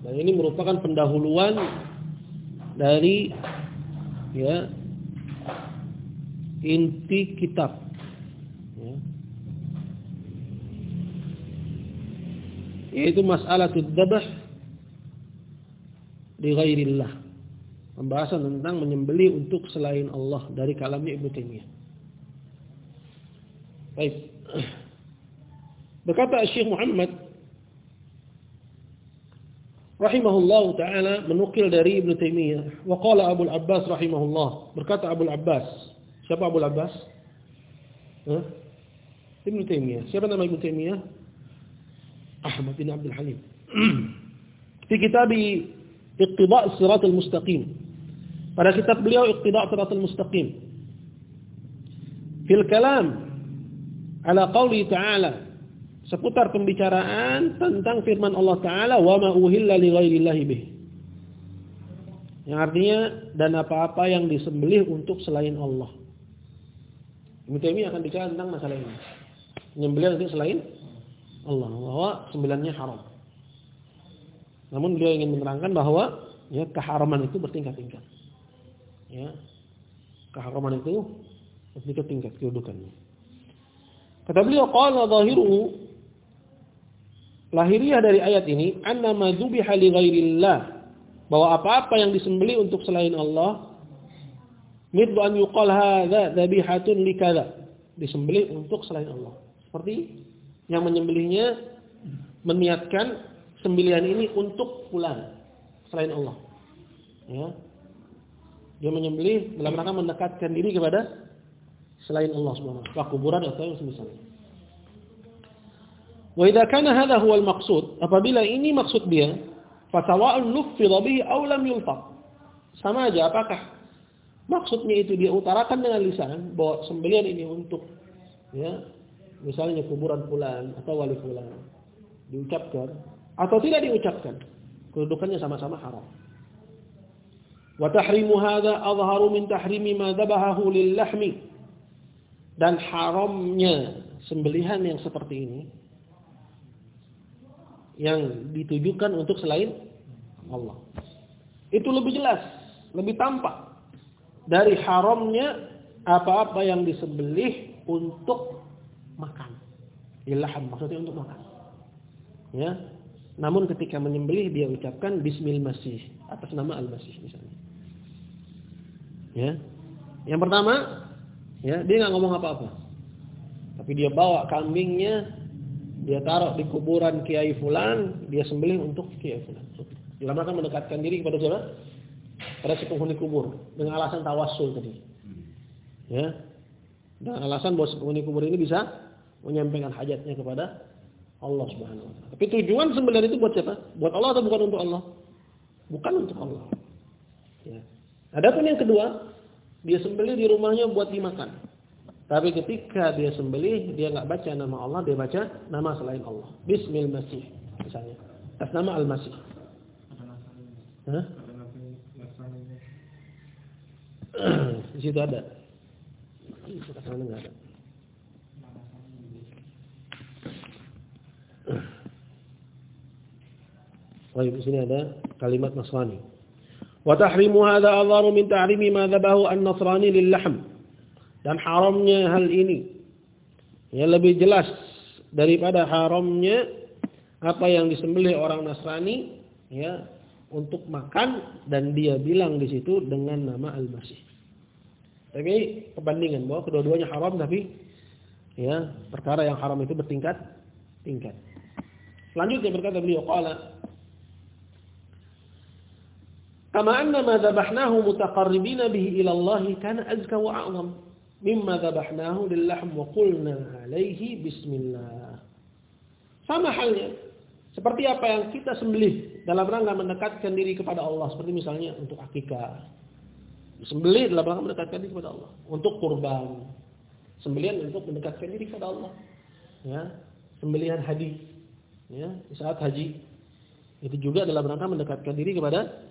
Dan ini merupakan pendahuluan dari ya inti kitab ya. yaitu masalah dzabh di ghairillah pembahasan tentang menyembelih untuk selain Allah dari kalamnya Ibnu Taimiyah. Baik. Berkata Syekh Muhammad rahimahullah taala menukil dari Ibnu Taimiyah wa qala Abu Abbas rahimahullah. Berkata Abu Abbas. Siapa Abu Abbas? Hah? Ibnu Taimiyah. Siapa nama Ibnu Taimiyah? Ahmad bin Abdul Halim. Di kitab Iqtida' Siratal Mustaqim pada kitab beliau Iqtida' Siratal Mustaqim fil kalam ala qawli ta'ala seputar pembicaraan tentang firman Allah Ta'ala wa ma uhilla li ghairillahi bih. Yang artinya dan apa-apa yang disembelih untuk selain Allah. Ibnu Taimiyah akan bicara tentang masalah ini. Menyembelih untuk selain Allah, bahwa sembilannya haram. Namun beliau ingin menerangkan bahwa ya keharaman itu bertingkat-tingkat. Ya. Keharaman itu bertingkat-tingkat kedudukannya. Kata beliau qala zahiruhu lahiriah dari ayat ini anna ma dzubiha li ghairillah. Bahwa apa-apa yang disembelih untuk selain Allah middu an yuqal hadza dzabihatun likadza disembelih untuk selain Allah. Seperti yang menyembelihnya meniatkan sembelihan ini untuk fulan selain Allah. Ya dia menyembelih dalam rangka mendekatkan diri kepada selain Allah Subhanahu wa kuburan atau yang semisalnya. Wa idza kana hadha huwa al-maqsud, apabila ini maksud dia, fa sawa'un nuffidha bihi aw lam yulfaq. Sama aja apakah maksudnya itu dia utarakan dengan lisan bahwa sembelian ini untuk ya misalnya kuburan fulan atau wali fulan diucapkan atau tidak diucapkan kedudukannya sama-sama haram hadha adharu min tahrimi ma dhabahahu lil lahmi dan haramnya sembelihan yang seperti ini yang ditujukan untuk selain Allah itu lebih jelas lebih tampak dari haramnya apa-apa yang disembelih untuk makan. Ilham maksudnya untuk makan. Ya. Namun ketika menyembelih dia ucapkan bismil atas nama al-masih misalnya. Ya. Yang pertama, ya, dia nggak ngomong apa-apa. Tapi dia bawa kambingnya, dia taruh di kuburan Kiai fulan, dia sembelih untuk Kiai fulan. Dalam rangka mendekatkan diri kepada siapa? pada si penghuni kubur dengan alasan tawassul tadi. Ya. Dengan alasan bahwa si penghuni kubur ini bisa menyampaikan hajatnya kepada Allah Subhanahu wa taala. Tapi tujuan sebenarnya itu buat siapa? Buat Allah atau bukan untuk Allah? Bukan untuk Allah. Ya. Adapun yang kedua, dia sembelih di rumahnya buat dimakan. Tapi ketika dia sembelih, dia nggak baca nama Allah, dia baca nama selain Allah. Bismil Masih misalnya. Atas nama Al-Masih. Hah? di situ ada. Di sana enggak ada. Oh, di sini ada kalimat Nasrani. Tahrimu hadha adharu min tahrimi ma dhabahu an-Nasrani lil-lahm. Dan haramnya hal ini yang lebih jelas daripada haramnya apa yang disembelih orang Nasrani ya untuk makan dan dia bilang di situ dengan nama Al-Masih. Tapi perbandingan bahwa kedua-duanya haram tapi ya perkara yang haram itu bertingkat tingkat. Selanjutnya berkata beliau qala Kama anna ma dhabahnahu mutaqarribina bihi ila Allah kana azka wa a'zam mimma dhabahnahu lil-lahm wa qulna bismillah. Sama halnya seperti apa yang kita sembelih dalam rangka mendekatkan diri kepada Allah. Seperti misalnya untuk akikah. Sembelih dalam rangka mendekatkan diri kepada Allah. Untuk kurban. Sembelihan untuk mendekatkan diri kepada Allah. Ya, Sembelihan haji. Ya, saat haji. Itu juga dalam rangka mendekatkan diri kepada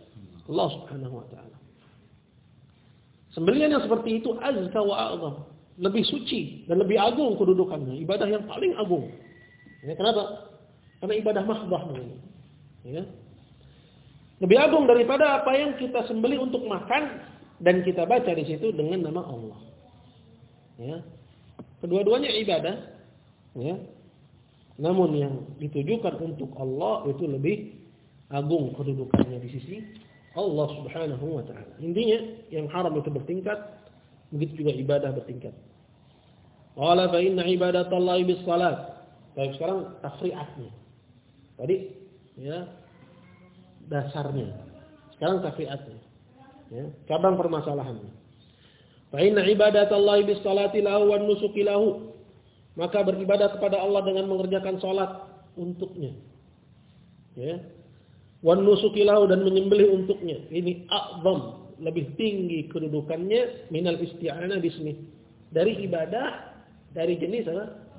Allah subhanahu wa ta'ala. Sembelihan yang seperti itu azka wa a'zam. Lebih suci dan lebih agung kedudukannya. Ibadah yang paling agung. Ya, kenapa? Karena ibadah mahbah namanya. Ya. Lebih agung daripada apa yang kita sembeli untuk makan dan kita baca di situ dengan nama Allah. Ya. Kedua-duanya ibadah, ya. Namun yang ditujukan untuk Allah itu lebih agung kedudukannya di sisi Allah Subhanahu wa taala. Intinya yang haram itu bertingkat, begitu juga ibadah bertingkat. Qala fa inna ibadatallahi bis salat. Baik sekarang tafri'atnya. Tadi ya dasarnya. Sekarang kafiatnya. Ya, cabang permasalahannya. Fa inna ibadatallahi bis salati lahu wan nusuki lahu. Maka beribadah kepada Allah dengan mengerjakan salat untuknya. Ya. Wan nusuki lahu dan menyembelih untuknya. Ini a'zam, lebih tinggi kedudukannya minal isti'anah bismi. Dari ibadah dari jenis apa?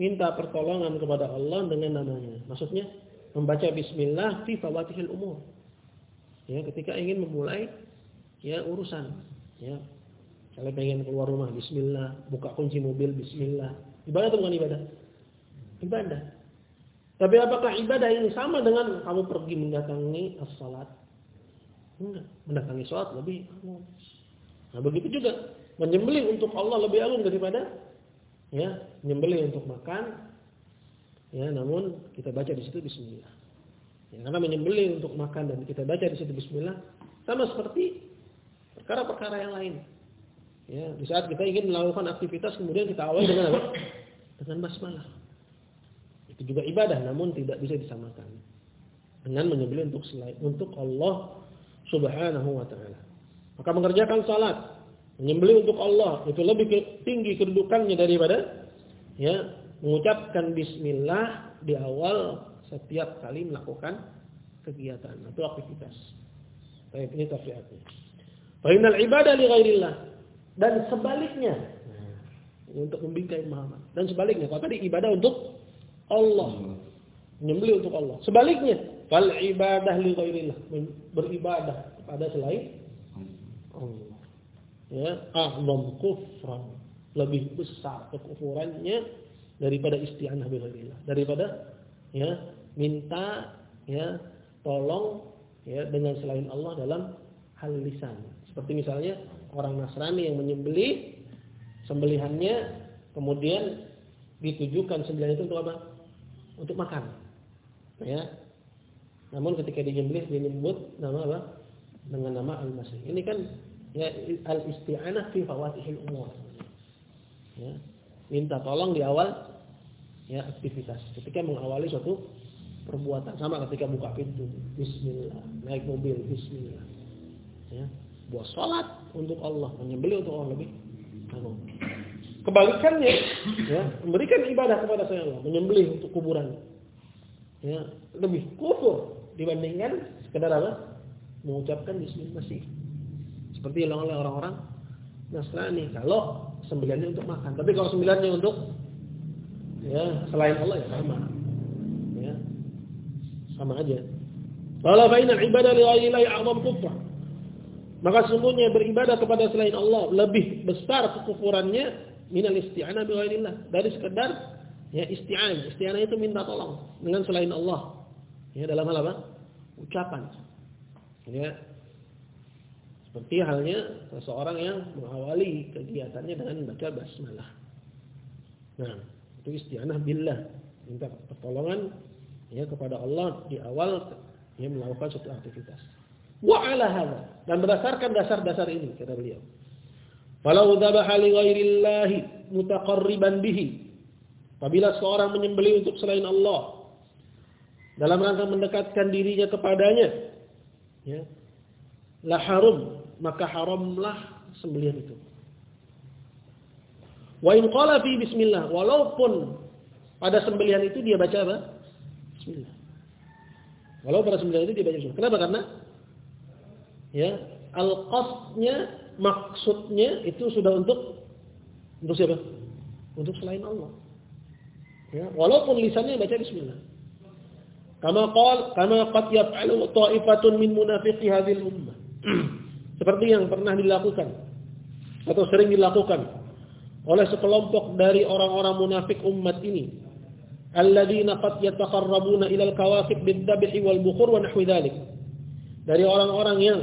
minta pertolongan kepada Allah dengan namanya. Maksudnya membaca bismillah fi fawatihil umur. Ya, ketika ingin memulai ya urusan, ya. Kalau pengen keluar rumah bismillah, buka kunci mobil bismillah. Ibadah atau bukan ibadah? Ibadah. Tapi apakah ibadah ini sama dengan kamu pergi mendatangi as-salat? Enggak, mendatangi salat lebih Nah, begitu juga. Menyembelih untuk Allah lebih agung daripada ya menyembelih untuk makan. Ya namun kita baca di situ bismillah. Ya, karena menyembelih untuk makan dan kita baca di situ bismillah sama seperti perkara-perkara yang lain. Ya di saat kita ingin melakukan aktivitas kemudian kita awali dengan apa? Dengan basmalah itu juga ibadah namun tidak bisa disamakan dengan menyembelih untuk selain untuk Allah Subhanahu wa taala maka mengerjakan salat Menyembelih untuk Allah itu lebih tinggi kedudukannya daripada ya mengucapkan bismillah di awal setiap kali melakukan kegiatan atau aktivitas. Baik, ini tafiatnya. Fainal ibadah li ghairillah. Dan sebaliknya. Untuk membingkai Muhammad. Dan sebaliknya. Kalau tadi ibadah untuk Allah. Menyembelih untuk Allah. Sebaliknya. Fal ibadah li ghairillah. Beribadah kepada selain Allah. Ya. A'zam kufran. Lebih besar kekufurannya daripada isti'anah bi ghairillah. Daripada ya minta ya tolong ya dengan selain Allah dalam hal lisan. Seperti misalnya orang Nasrani yang menyembelih sembelihannya kemudian ditujukan sembelihan itu untuk apa? Untuk makan. Ya. Namun ketika disembelih dia menyebut nama apa? Dengan nama Al-Masih. Ini kan ya al-isti'anah fi fawatihil umur. Ya. Minta tolong di awal ya aktivitas. Ketika mengawali suatu perbuatan sama ketika buka pintu, bismillah, naik mobil, bismillah. Ya buat sholat untuk Allah, menyembelih untuk Allah lebih agung. Kebalikannya, ya, memberikan ibadah kepada saya Allah, menyembelih untuk kuburan, ya, lebih kufur dibandingkan sekedar apa? Mengucapkan Bismillah. Seperti yang oleh orang-orang Nasrani. Kalau sembilannya untuk makan, tapi kalau sembilannya untuk ya selain Allah ya sama, ya sama aja. Kalau bainal ibadah li ghairillah a'zam kufra. Maka sungguhnya beribadah kepada selain Allah lebih besar kekufurannya minal isti'anah bi ghairillah dari sekedar ya isti'anah. Isti'anah itu minta tolong dengan selain Allah. Ya dalam hal apa? Ucapan. Ya. Seperti halnya seseorang yang mengawali kegiatannya dengan membaca basmalah. Nah, itu isti'anah billah, minta pertolongan ya kepada Allah di awal ya melakukan suatu aktivitas. Wa ala hadha. Dan berdasarkan dasar-dasar ini kata beliau. Falau dzabaha li ghairillahi mutaqarriban bihi. Apabila seorang menyembelih untuk selain Allah dalam rangka mendekatkan dirinya kepadanya, ya, la harum, maka haramlah sembelihan itu. Wa in qala fi bismillah, walaupun pada sembelihan itu dia baca apa? Bismillah. Walau pada sembelihan itu dia baca bismillah. Kenapa? Karena ya al-qasdnya maksudnya itu sudah untuk untuk siapa? Untuk selain Allah. Ya, walaupun lisannya baca bismillah. Kama qal kama qad yaf'alu ta'ifatun min munafiqi hadhil ummah. Seperti yang pernah dilakukan atau sering dilakukan oleh sekelompok dari orang-orang munafik umat ini. Alladzina qad yataqarrabuna ila al-kawakib bid-dabhi wal bukhur wa nahwi dhalik. Dari orang-orang yang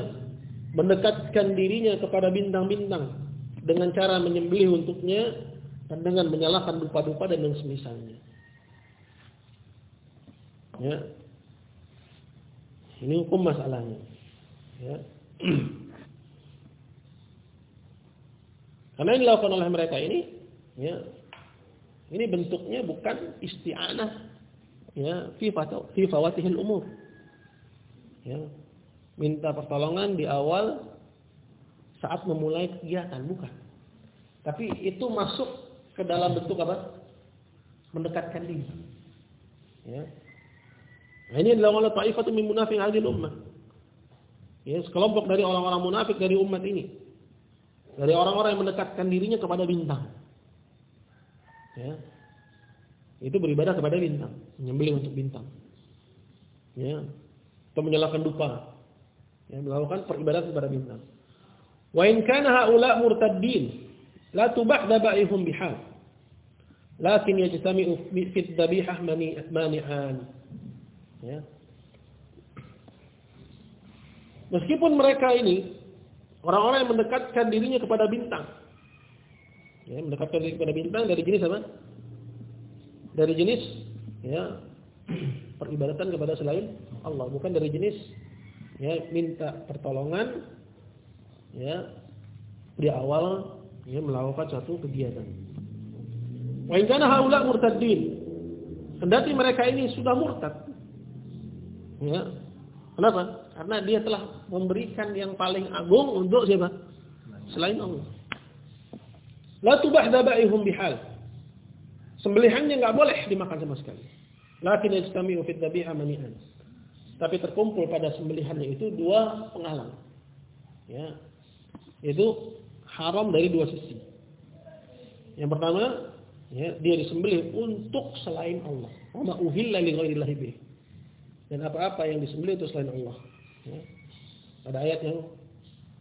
mendekatkan dirinya kepada bintang-bintang dengan cara menyembelih untuknya dan dengan menyalakan dupa-dupa dan yang semisalnya. Ya. Ini hukum masalahnya. Ya. Karena yang dilakukan oleh mereka ini, ya, ini bentuknya bukan isti'anah, ya, fi fawatihil umur. Ya, minta pertolongan di awal saat memulai kegiatan, bukan. Tapi itu masuk ke dalam bentuk apa? Mendekatkan diri. Ya. Nah, ini adalah oleh ta'ifatu min munafiq hadil ummah. Ya, sekelompok dari orang-orang munafik dari umat ini. Dari orang-orang yang mendekatkan dirinya kepada bintang. Ya. Itu beribadah kepada bintang, menyembelih untuk bintang. Ya. Atau menyalakan dupa, yang melakukan peribadatan kepada bintang. Wa in kana haula murtaddin la tubah dabaihum bihal. Lakin yajtami'u fi dhabihah mani'an. Ya. Meskipun mereka ini orang-orang yang mendekatkan dirinya kepada bintang. Ya, mendekatkan diri kepada bintang dari jenis apa? Dari jenis ya peribadatan kepada selain Allah, bukan dari jenis ya minta pertolongan ya di awal ya melakukan satu kegiatan. Wa in kana haula murtaddin. Kendati mereka ini sudah murtad. Ya. Kenapa? Karena dia telah memberikan yang paling agung untuk siapa? Selain Allah. La tubah dabaihum bihal. Sembelihannya enggak boleh dimakan sama sekali. Lakin yajtami'u fi dhabiha mani'an. Tapi terkumpul pada sembelihannya itu dua penghalang. Ya. itu haram dari dua sisi. Yang pertama, ya, dia disembelih untuk selain Allah. Wa uhilla li bih. Dan apa-apa yang disembelih itu selain Allah. Ya. Ada ayat yang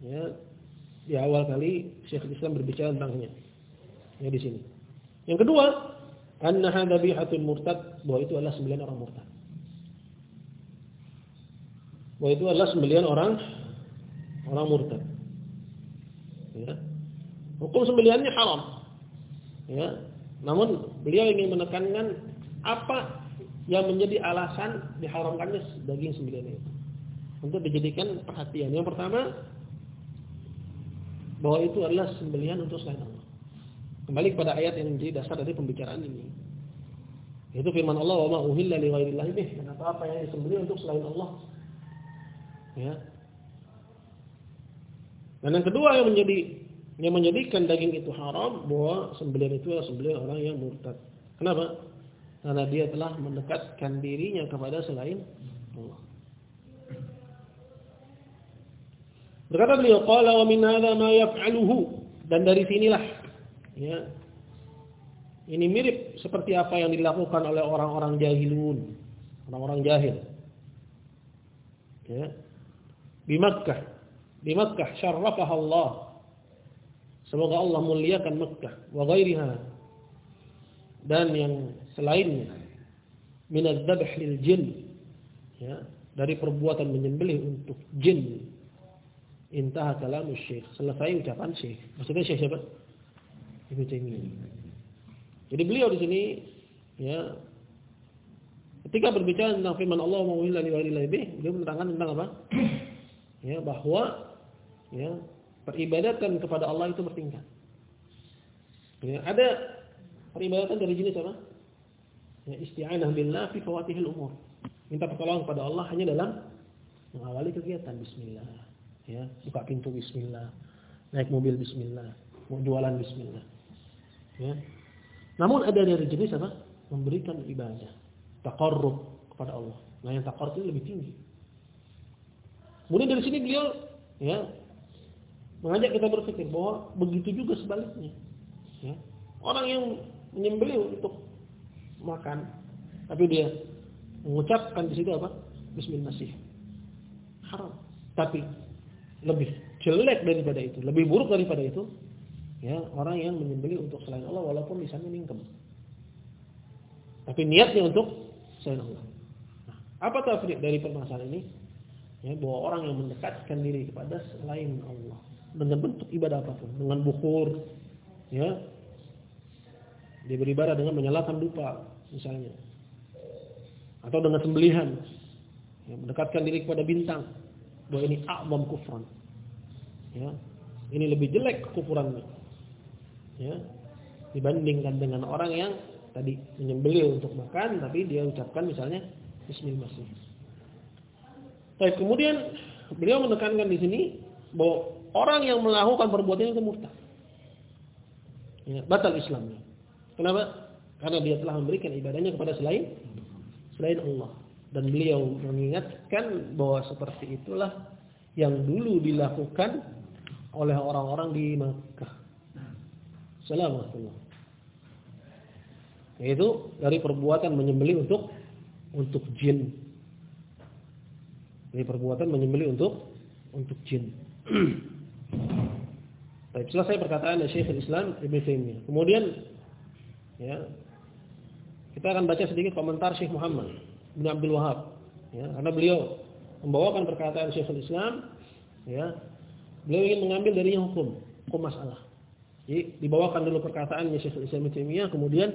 ya, di awal kali Syekh Islam berbicara tentangnya. Ya di sini. Yang kedua, annaha dhabihatul murtad, bahwa itu adalah sembilan orang murtad. Bahwa itu adalah sembilan orang orang murtad. Ya. Hukum sembelihannya haram. Ya. Namun beliau ingin menekankan apa yang menjadi alasan diharamkannya daging sembelihan itu. Untuk dijadikan perhatian. Yang pertama bahwa itu adalah sembelihan untuk selain Allah. Kembali kepada ayat yang menjadi dasar dari pembicaraan ini. Itu firman Allah, "Wa ma uhilla li ghairillahi bih." Dan apa-apa yang disembelih untuk selain Allah. Ya. Dan yang kedua yang menjadi yang menjadikan daging itu haram bahwa sembelihan itu adalah sembelihan orang yang murtad. Kenapa? Karena dia telah mendekatkan dirinya kepada selain Allah. Berkata beliau, qala wa min hadha ma yaf'aluhu dan dari sinilah ya ini mirip seperti apa yang dilakukan oleh orang-orang jahilun, orang-orang jahil. Ya. Di Makkah, di Makkah syarrafaha Allah. Semoga Allah muliakan Makkah wa ghairiha dan yang selainnya min adzabh lil jin ya dari perbuatan menyembelih untuk jin Intah kalamu syekh. Selesai ucapan syekh. Maksudnya syekh siapa? Taimiyah. Jadi beliau di sini ya ketika berbicara tentang firman Allah wa beliau menerangkan tentang apa? Ya bahwa ya peribadatan kepada Allah itu bertingkat. Ya, ada peribadatan dari jenis apa? Ya, isti'anah billah fi fawatihil umur. Minta pertolongan kepada Allah hanya dalam mengawali kegiatan. Bismillah. Ya buka pintu Bismillah. Naik mobil Bismillah. Mau jualan Bismillah. Ya. Namun ada dari jenis apa? Memberikan ibadah. Takarrub kepada Allah. Nah yang takarrub itu lebih tinggi kemudian dari sini beliau ya mengajak kita berpikir bahwa begitu juga sebaliknya ya orang yang menyembelih untuk makan tapi dia mengucapkan di situ apa Bismillah haram tapi lebih jelek daripada itu, lebih buruk daripada itu, ya orang yang menyembelih untuk selain Allah walaupun lisannya mingkem. Tapi niatnya untuk selain Allah. Nah, apa tafsir dari permasalahan ini? Ya, bahwa orang yang mendekatkan diri kepada selain Allah dengan bentuk ibadah apa pun, dengan bukur, ya, dia beribadah dengan menyalakan dupa, misalnya, atau dengan sembelihan, ya, mendekatkan diri kepada bintang, bahwa ini a'zam kufran. Ya. Ini lebih jelek kekufurannya. Ya. Dibandingkan dengan orang yang tadi menyembelih untuk makan tapi dia ucapkan misalnya bismillah. Baik, kemudian beliau menekankan di sini bahwa orang yang melakukan perbuatan itu murtad. Ya, batal Islamnya. Kenapa? Karena dia telah memberikan ibadahnya kepada selain selain Allah dan beliau mengingatkan bahwa seperti itulah yang dulu dilakukan oleh orang-orang di Makkah. Assalamualaikum. Yaitu dari perbuatan menyembeli untuk untuk jin. Dari perbuatan menyembeli untuk untuk jin. Baik, selesai perkataan Syekh Islam Ibnu Taimiyah. Kemudian ya kita akan baca sedikit komentar Syekh Muhammad bin Abdul Wahab ya karena beliau membawakan perkataan Syekhul Islam ya beliau ingin mengambil dari hukum hukum masalah jadi dibawakan dulu perkataannya Syekhul Islam Taimiyah kemudian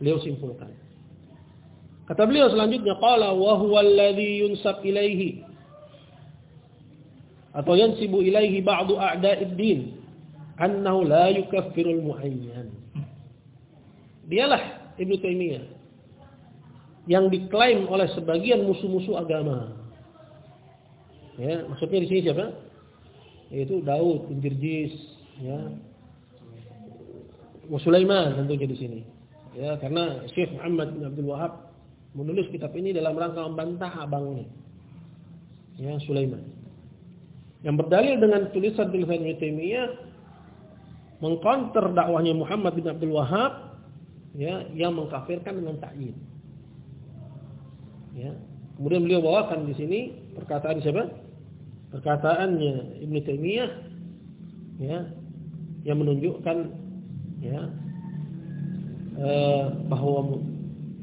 beliau simpulkan kata beliau selanjutnya qala wa huwa alladhi yunsab ilaihi atau yansibu ilaihi ba'du a'da'id din annahu la yukaffirul muayyan dialah Ibnu Taimiyah yang diklaim oleh sebagian musuh-musuh agama. Ya, maksudnya di sini siapa? Yaitu Daud bin Jirjis, ya. Wa Sulaiman tentunya di sini. Ya, karena Syekh Muhammad bin Abdul Wahab menulis kitab ini dalam rangka membantah abangnya. Ya, Sulaiman. yang berdalil dengan tulisan-tulisan Ibnu mengcounter dakwahnya Muhammad bin Abdul Wahab ya yang mengkafirkan dengan ta'yin. Ya. Kemudian beliau bawakan di sini perkataan siapa? Perkataannya Ibnu Taimiyah ya yang menunjukkan ya eh, bahwa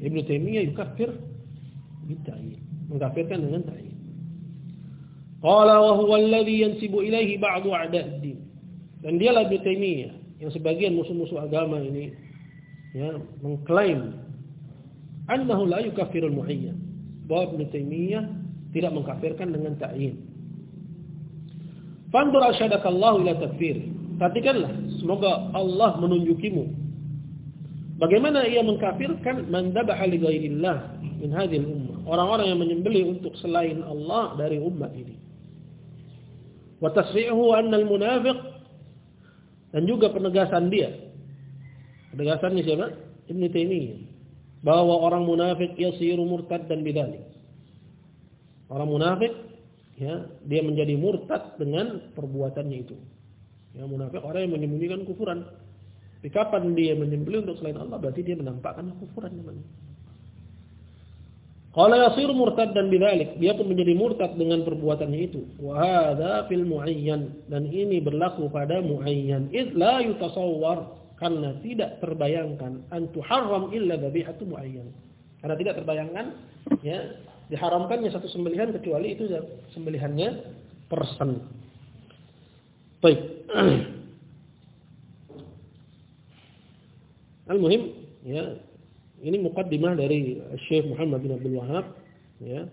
Ibnu Taimiyah yukafir bitta'yin, mengkafirkan dengan ta'yin. Qala wa huwa alladhi yansibu ilaihi ba'du a'da'id Dan dialah Ibnu Taimiyah yang sebagian musuh-musuh agama ini ya mengklaim annahu la yukaffirul muayyan. Bahwa Ibnu Taimiyah tidak mengkafirkan dengan ta'yin. Fandur asyadakallahu ila takfir. Perhatikanlah, semoga Allah menunjukimu bagaimana ia mengkafirkan man dabaha li min hadhil ummah. Orang-orang yang menyembelih untuk selain Allah dari umat ini. Wa tasri'uhu anna al-munafiq dan juga penegasan dia. Penegasannya siapa? Ibn Taimiyah. Bahwa orang munafik yasiru murtad dan bidalik. Orang munafik ya, dia menjadi murtad dengan perbuatannya itu. Ya, munafik orang yang menyembunyikan kufuran. Tapi kapan dia menyembelih untuk selain Allah berarti dia menampakkan kufuran namanya. Qala yasir dan bidzalik, dia pun menjadi murtad dengan perbuatannya itu. Wa hadza fil muayyan dan ini berlaku pada muayyan. Id la yutasawwar karena tidak terbayangkan an tuharram illa dzabihatu muayyan. Karena tidak terbayangkan ya diharamkannya satu sembelihan kecuali itu sembelihannya person. Baik. Al-muhim ya ini mukaddimah dari Syekh Muhammad bin Abdul Wahab ya.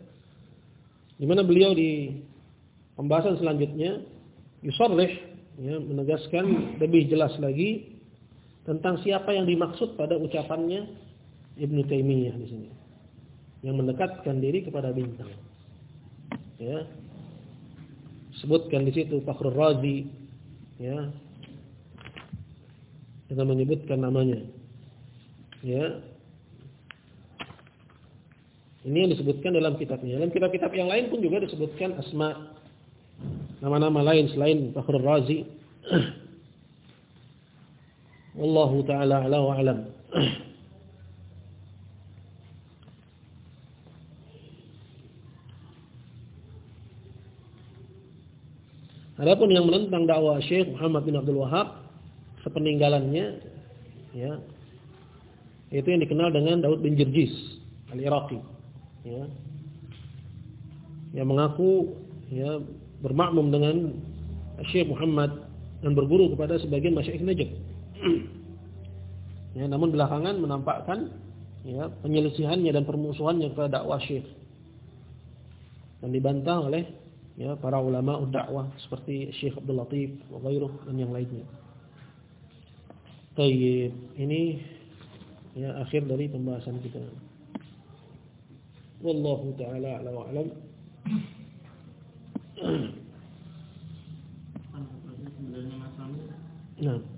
Di mana beliau di pembahasan selanjutnya yusarrih ya menegaskan lebih jelas lagi tentang siapa yang dimaksud pada ucapannya Ibnu Taimiyah di sini. Yang mendekatkan diri kepada bintang. Ya. Sebutkan di situ Fakhrul Razi ya. Dengan menyebutkan namanya. Ya, ini yang disebutkan dalam kitabnya. Dalam kitab-kitab yang lain pun juga disebutkan asma nama-nama lain selain Fakhrul Razi. Wallahu taala ala wa alam. Adapun yang menentang dakwah Syekh Muhammad bin Abdul Wahab sepeninggalannya ya itu yang dikenal dengan Daud bin Jirjis al-Iraqi ya yang mengaku ya bermakmum dengan Syekh Muhammad dan berguru kepada sebagian masyayikh Najd. ya, namun belakangan menampakkan ya penyelisihannya dan permusuhannya kepada dakwah Syekh. Dan dibantah oleh ya para ulama dakwah seperti Syekh Abdul Latif dan yang lainnya. Baik, ini ya akhir dari pembahasan kita. Wallahu taala ala wa alam. Nah.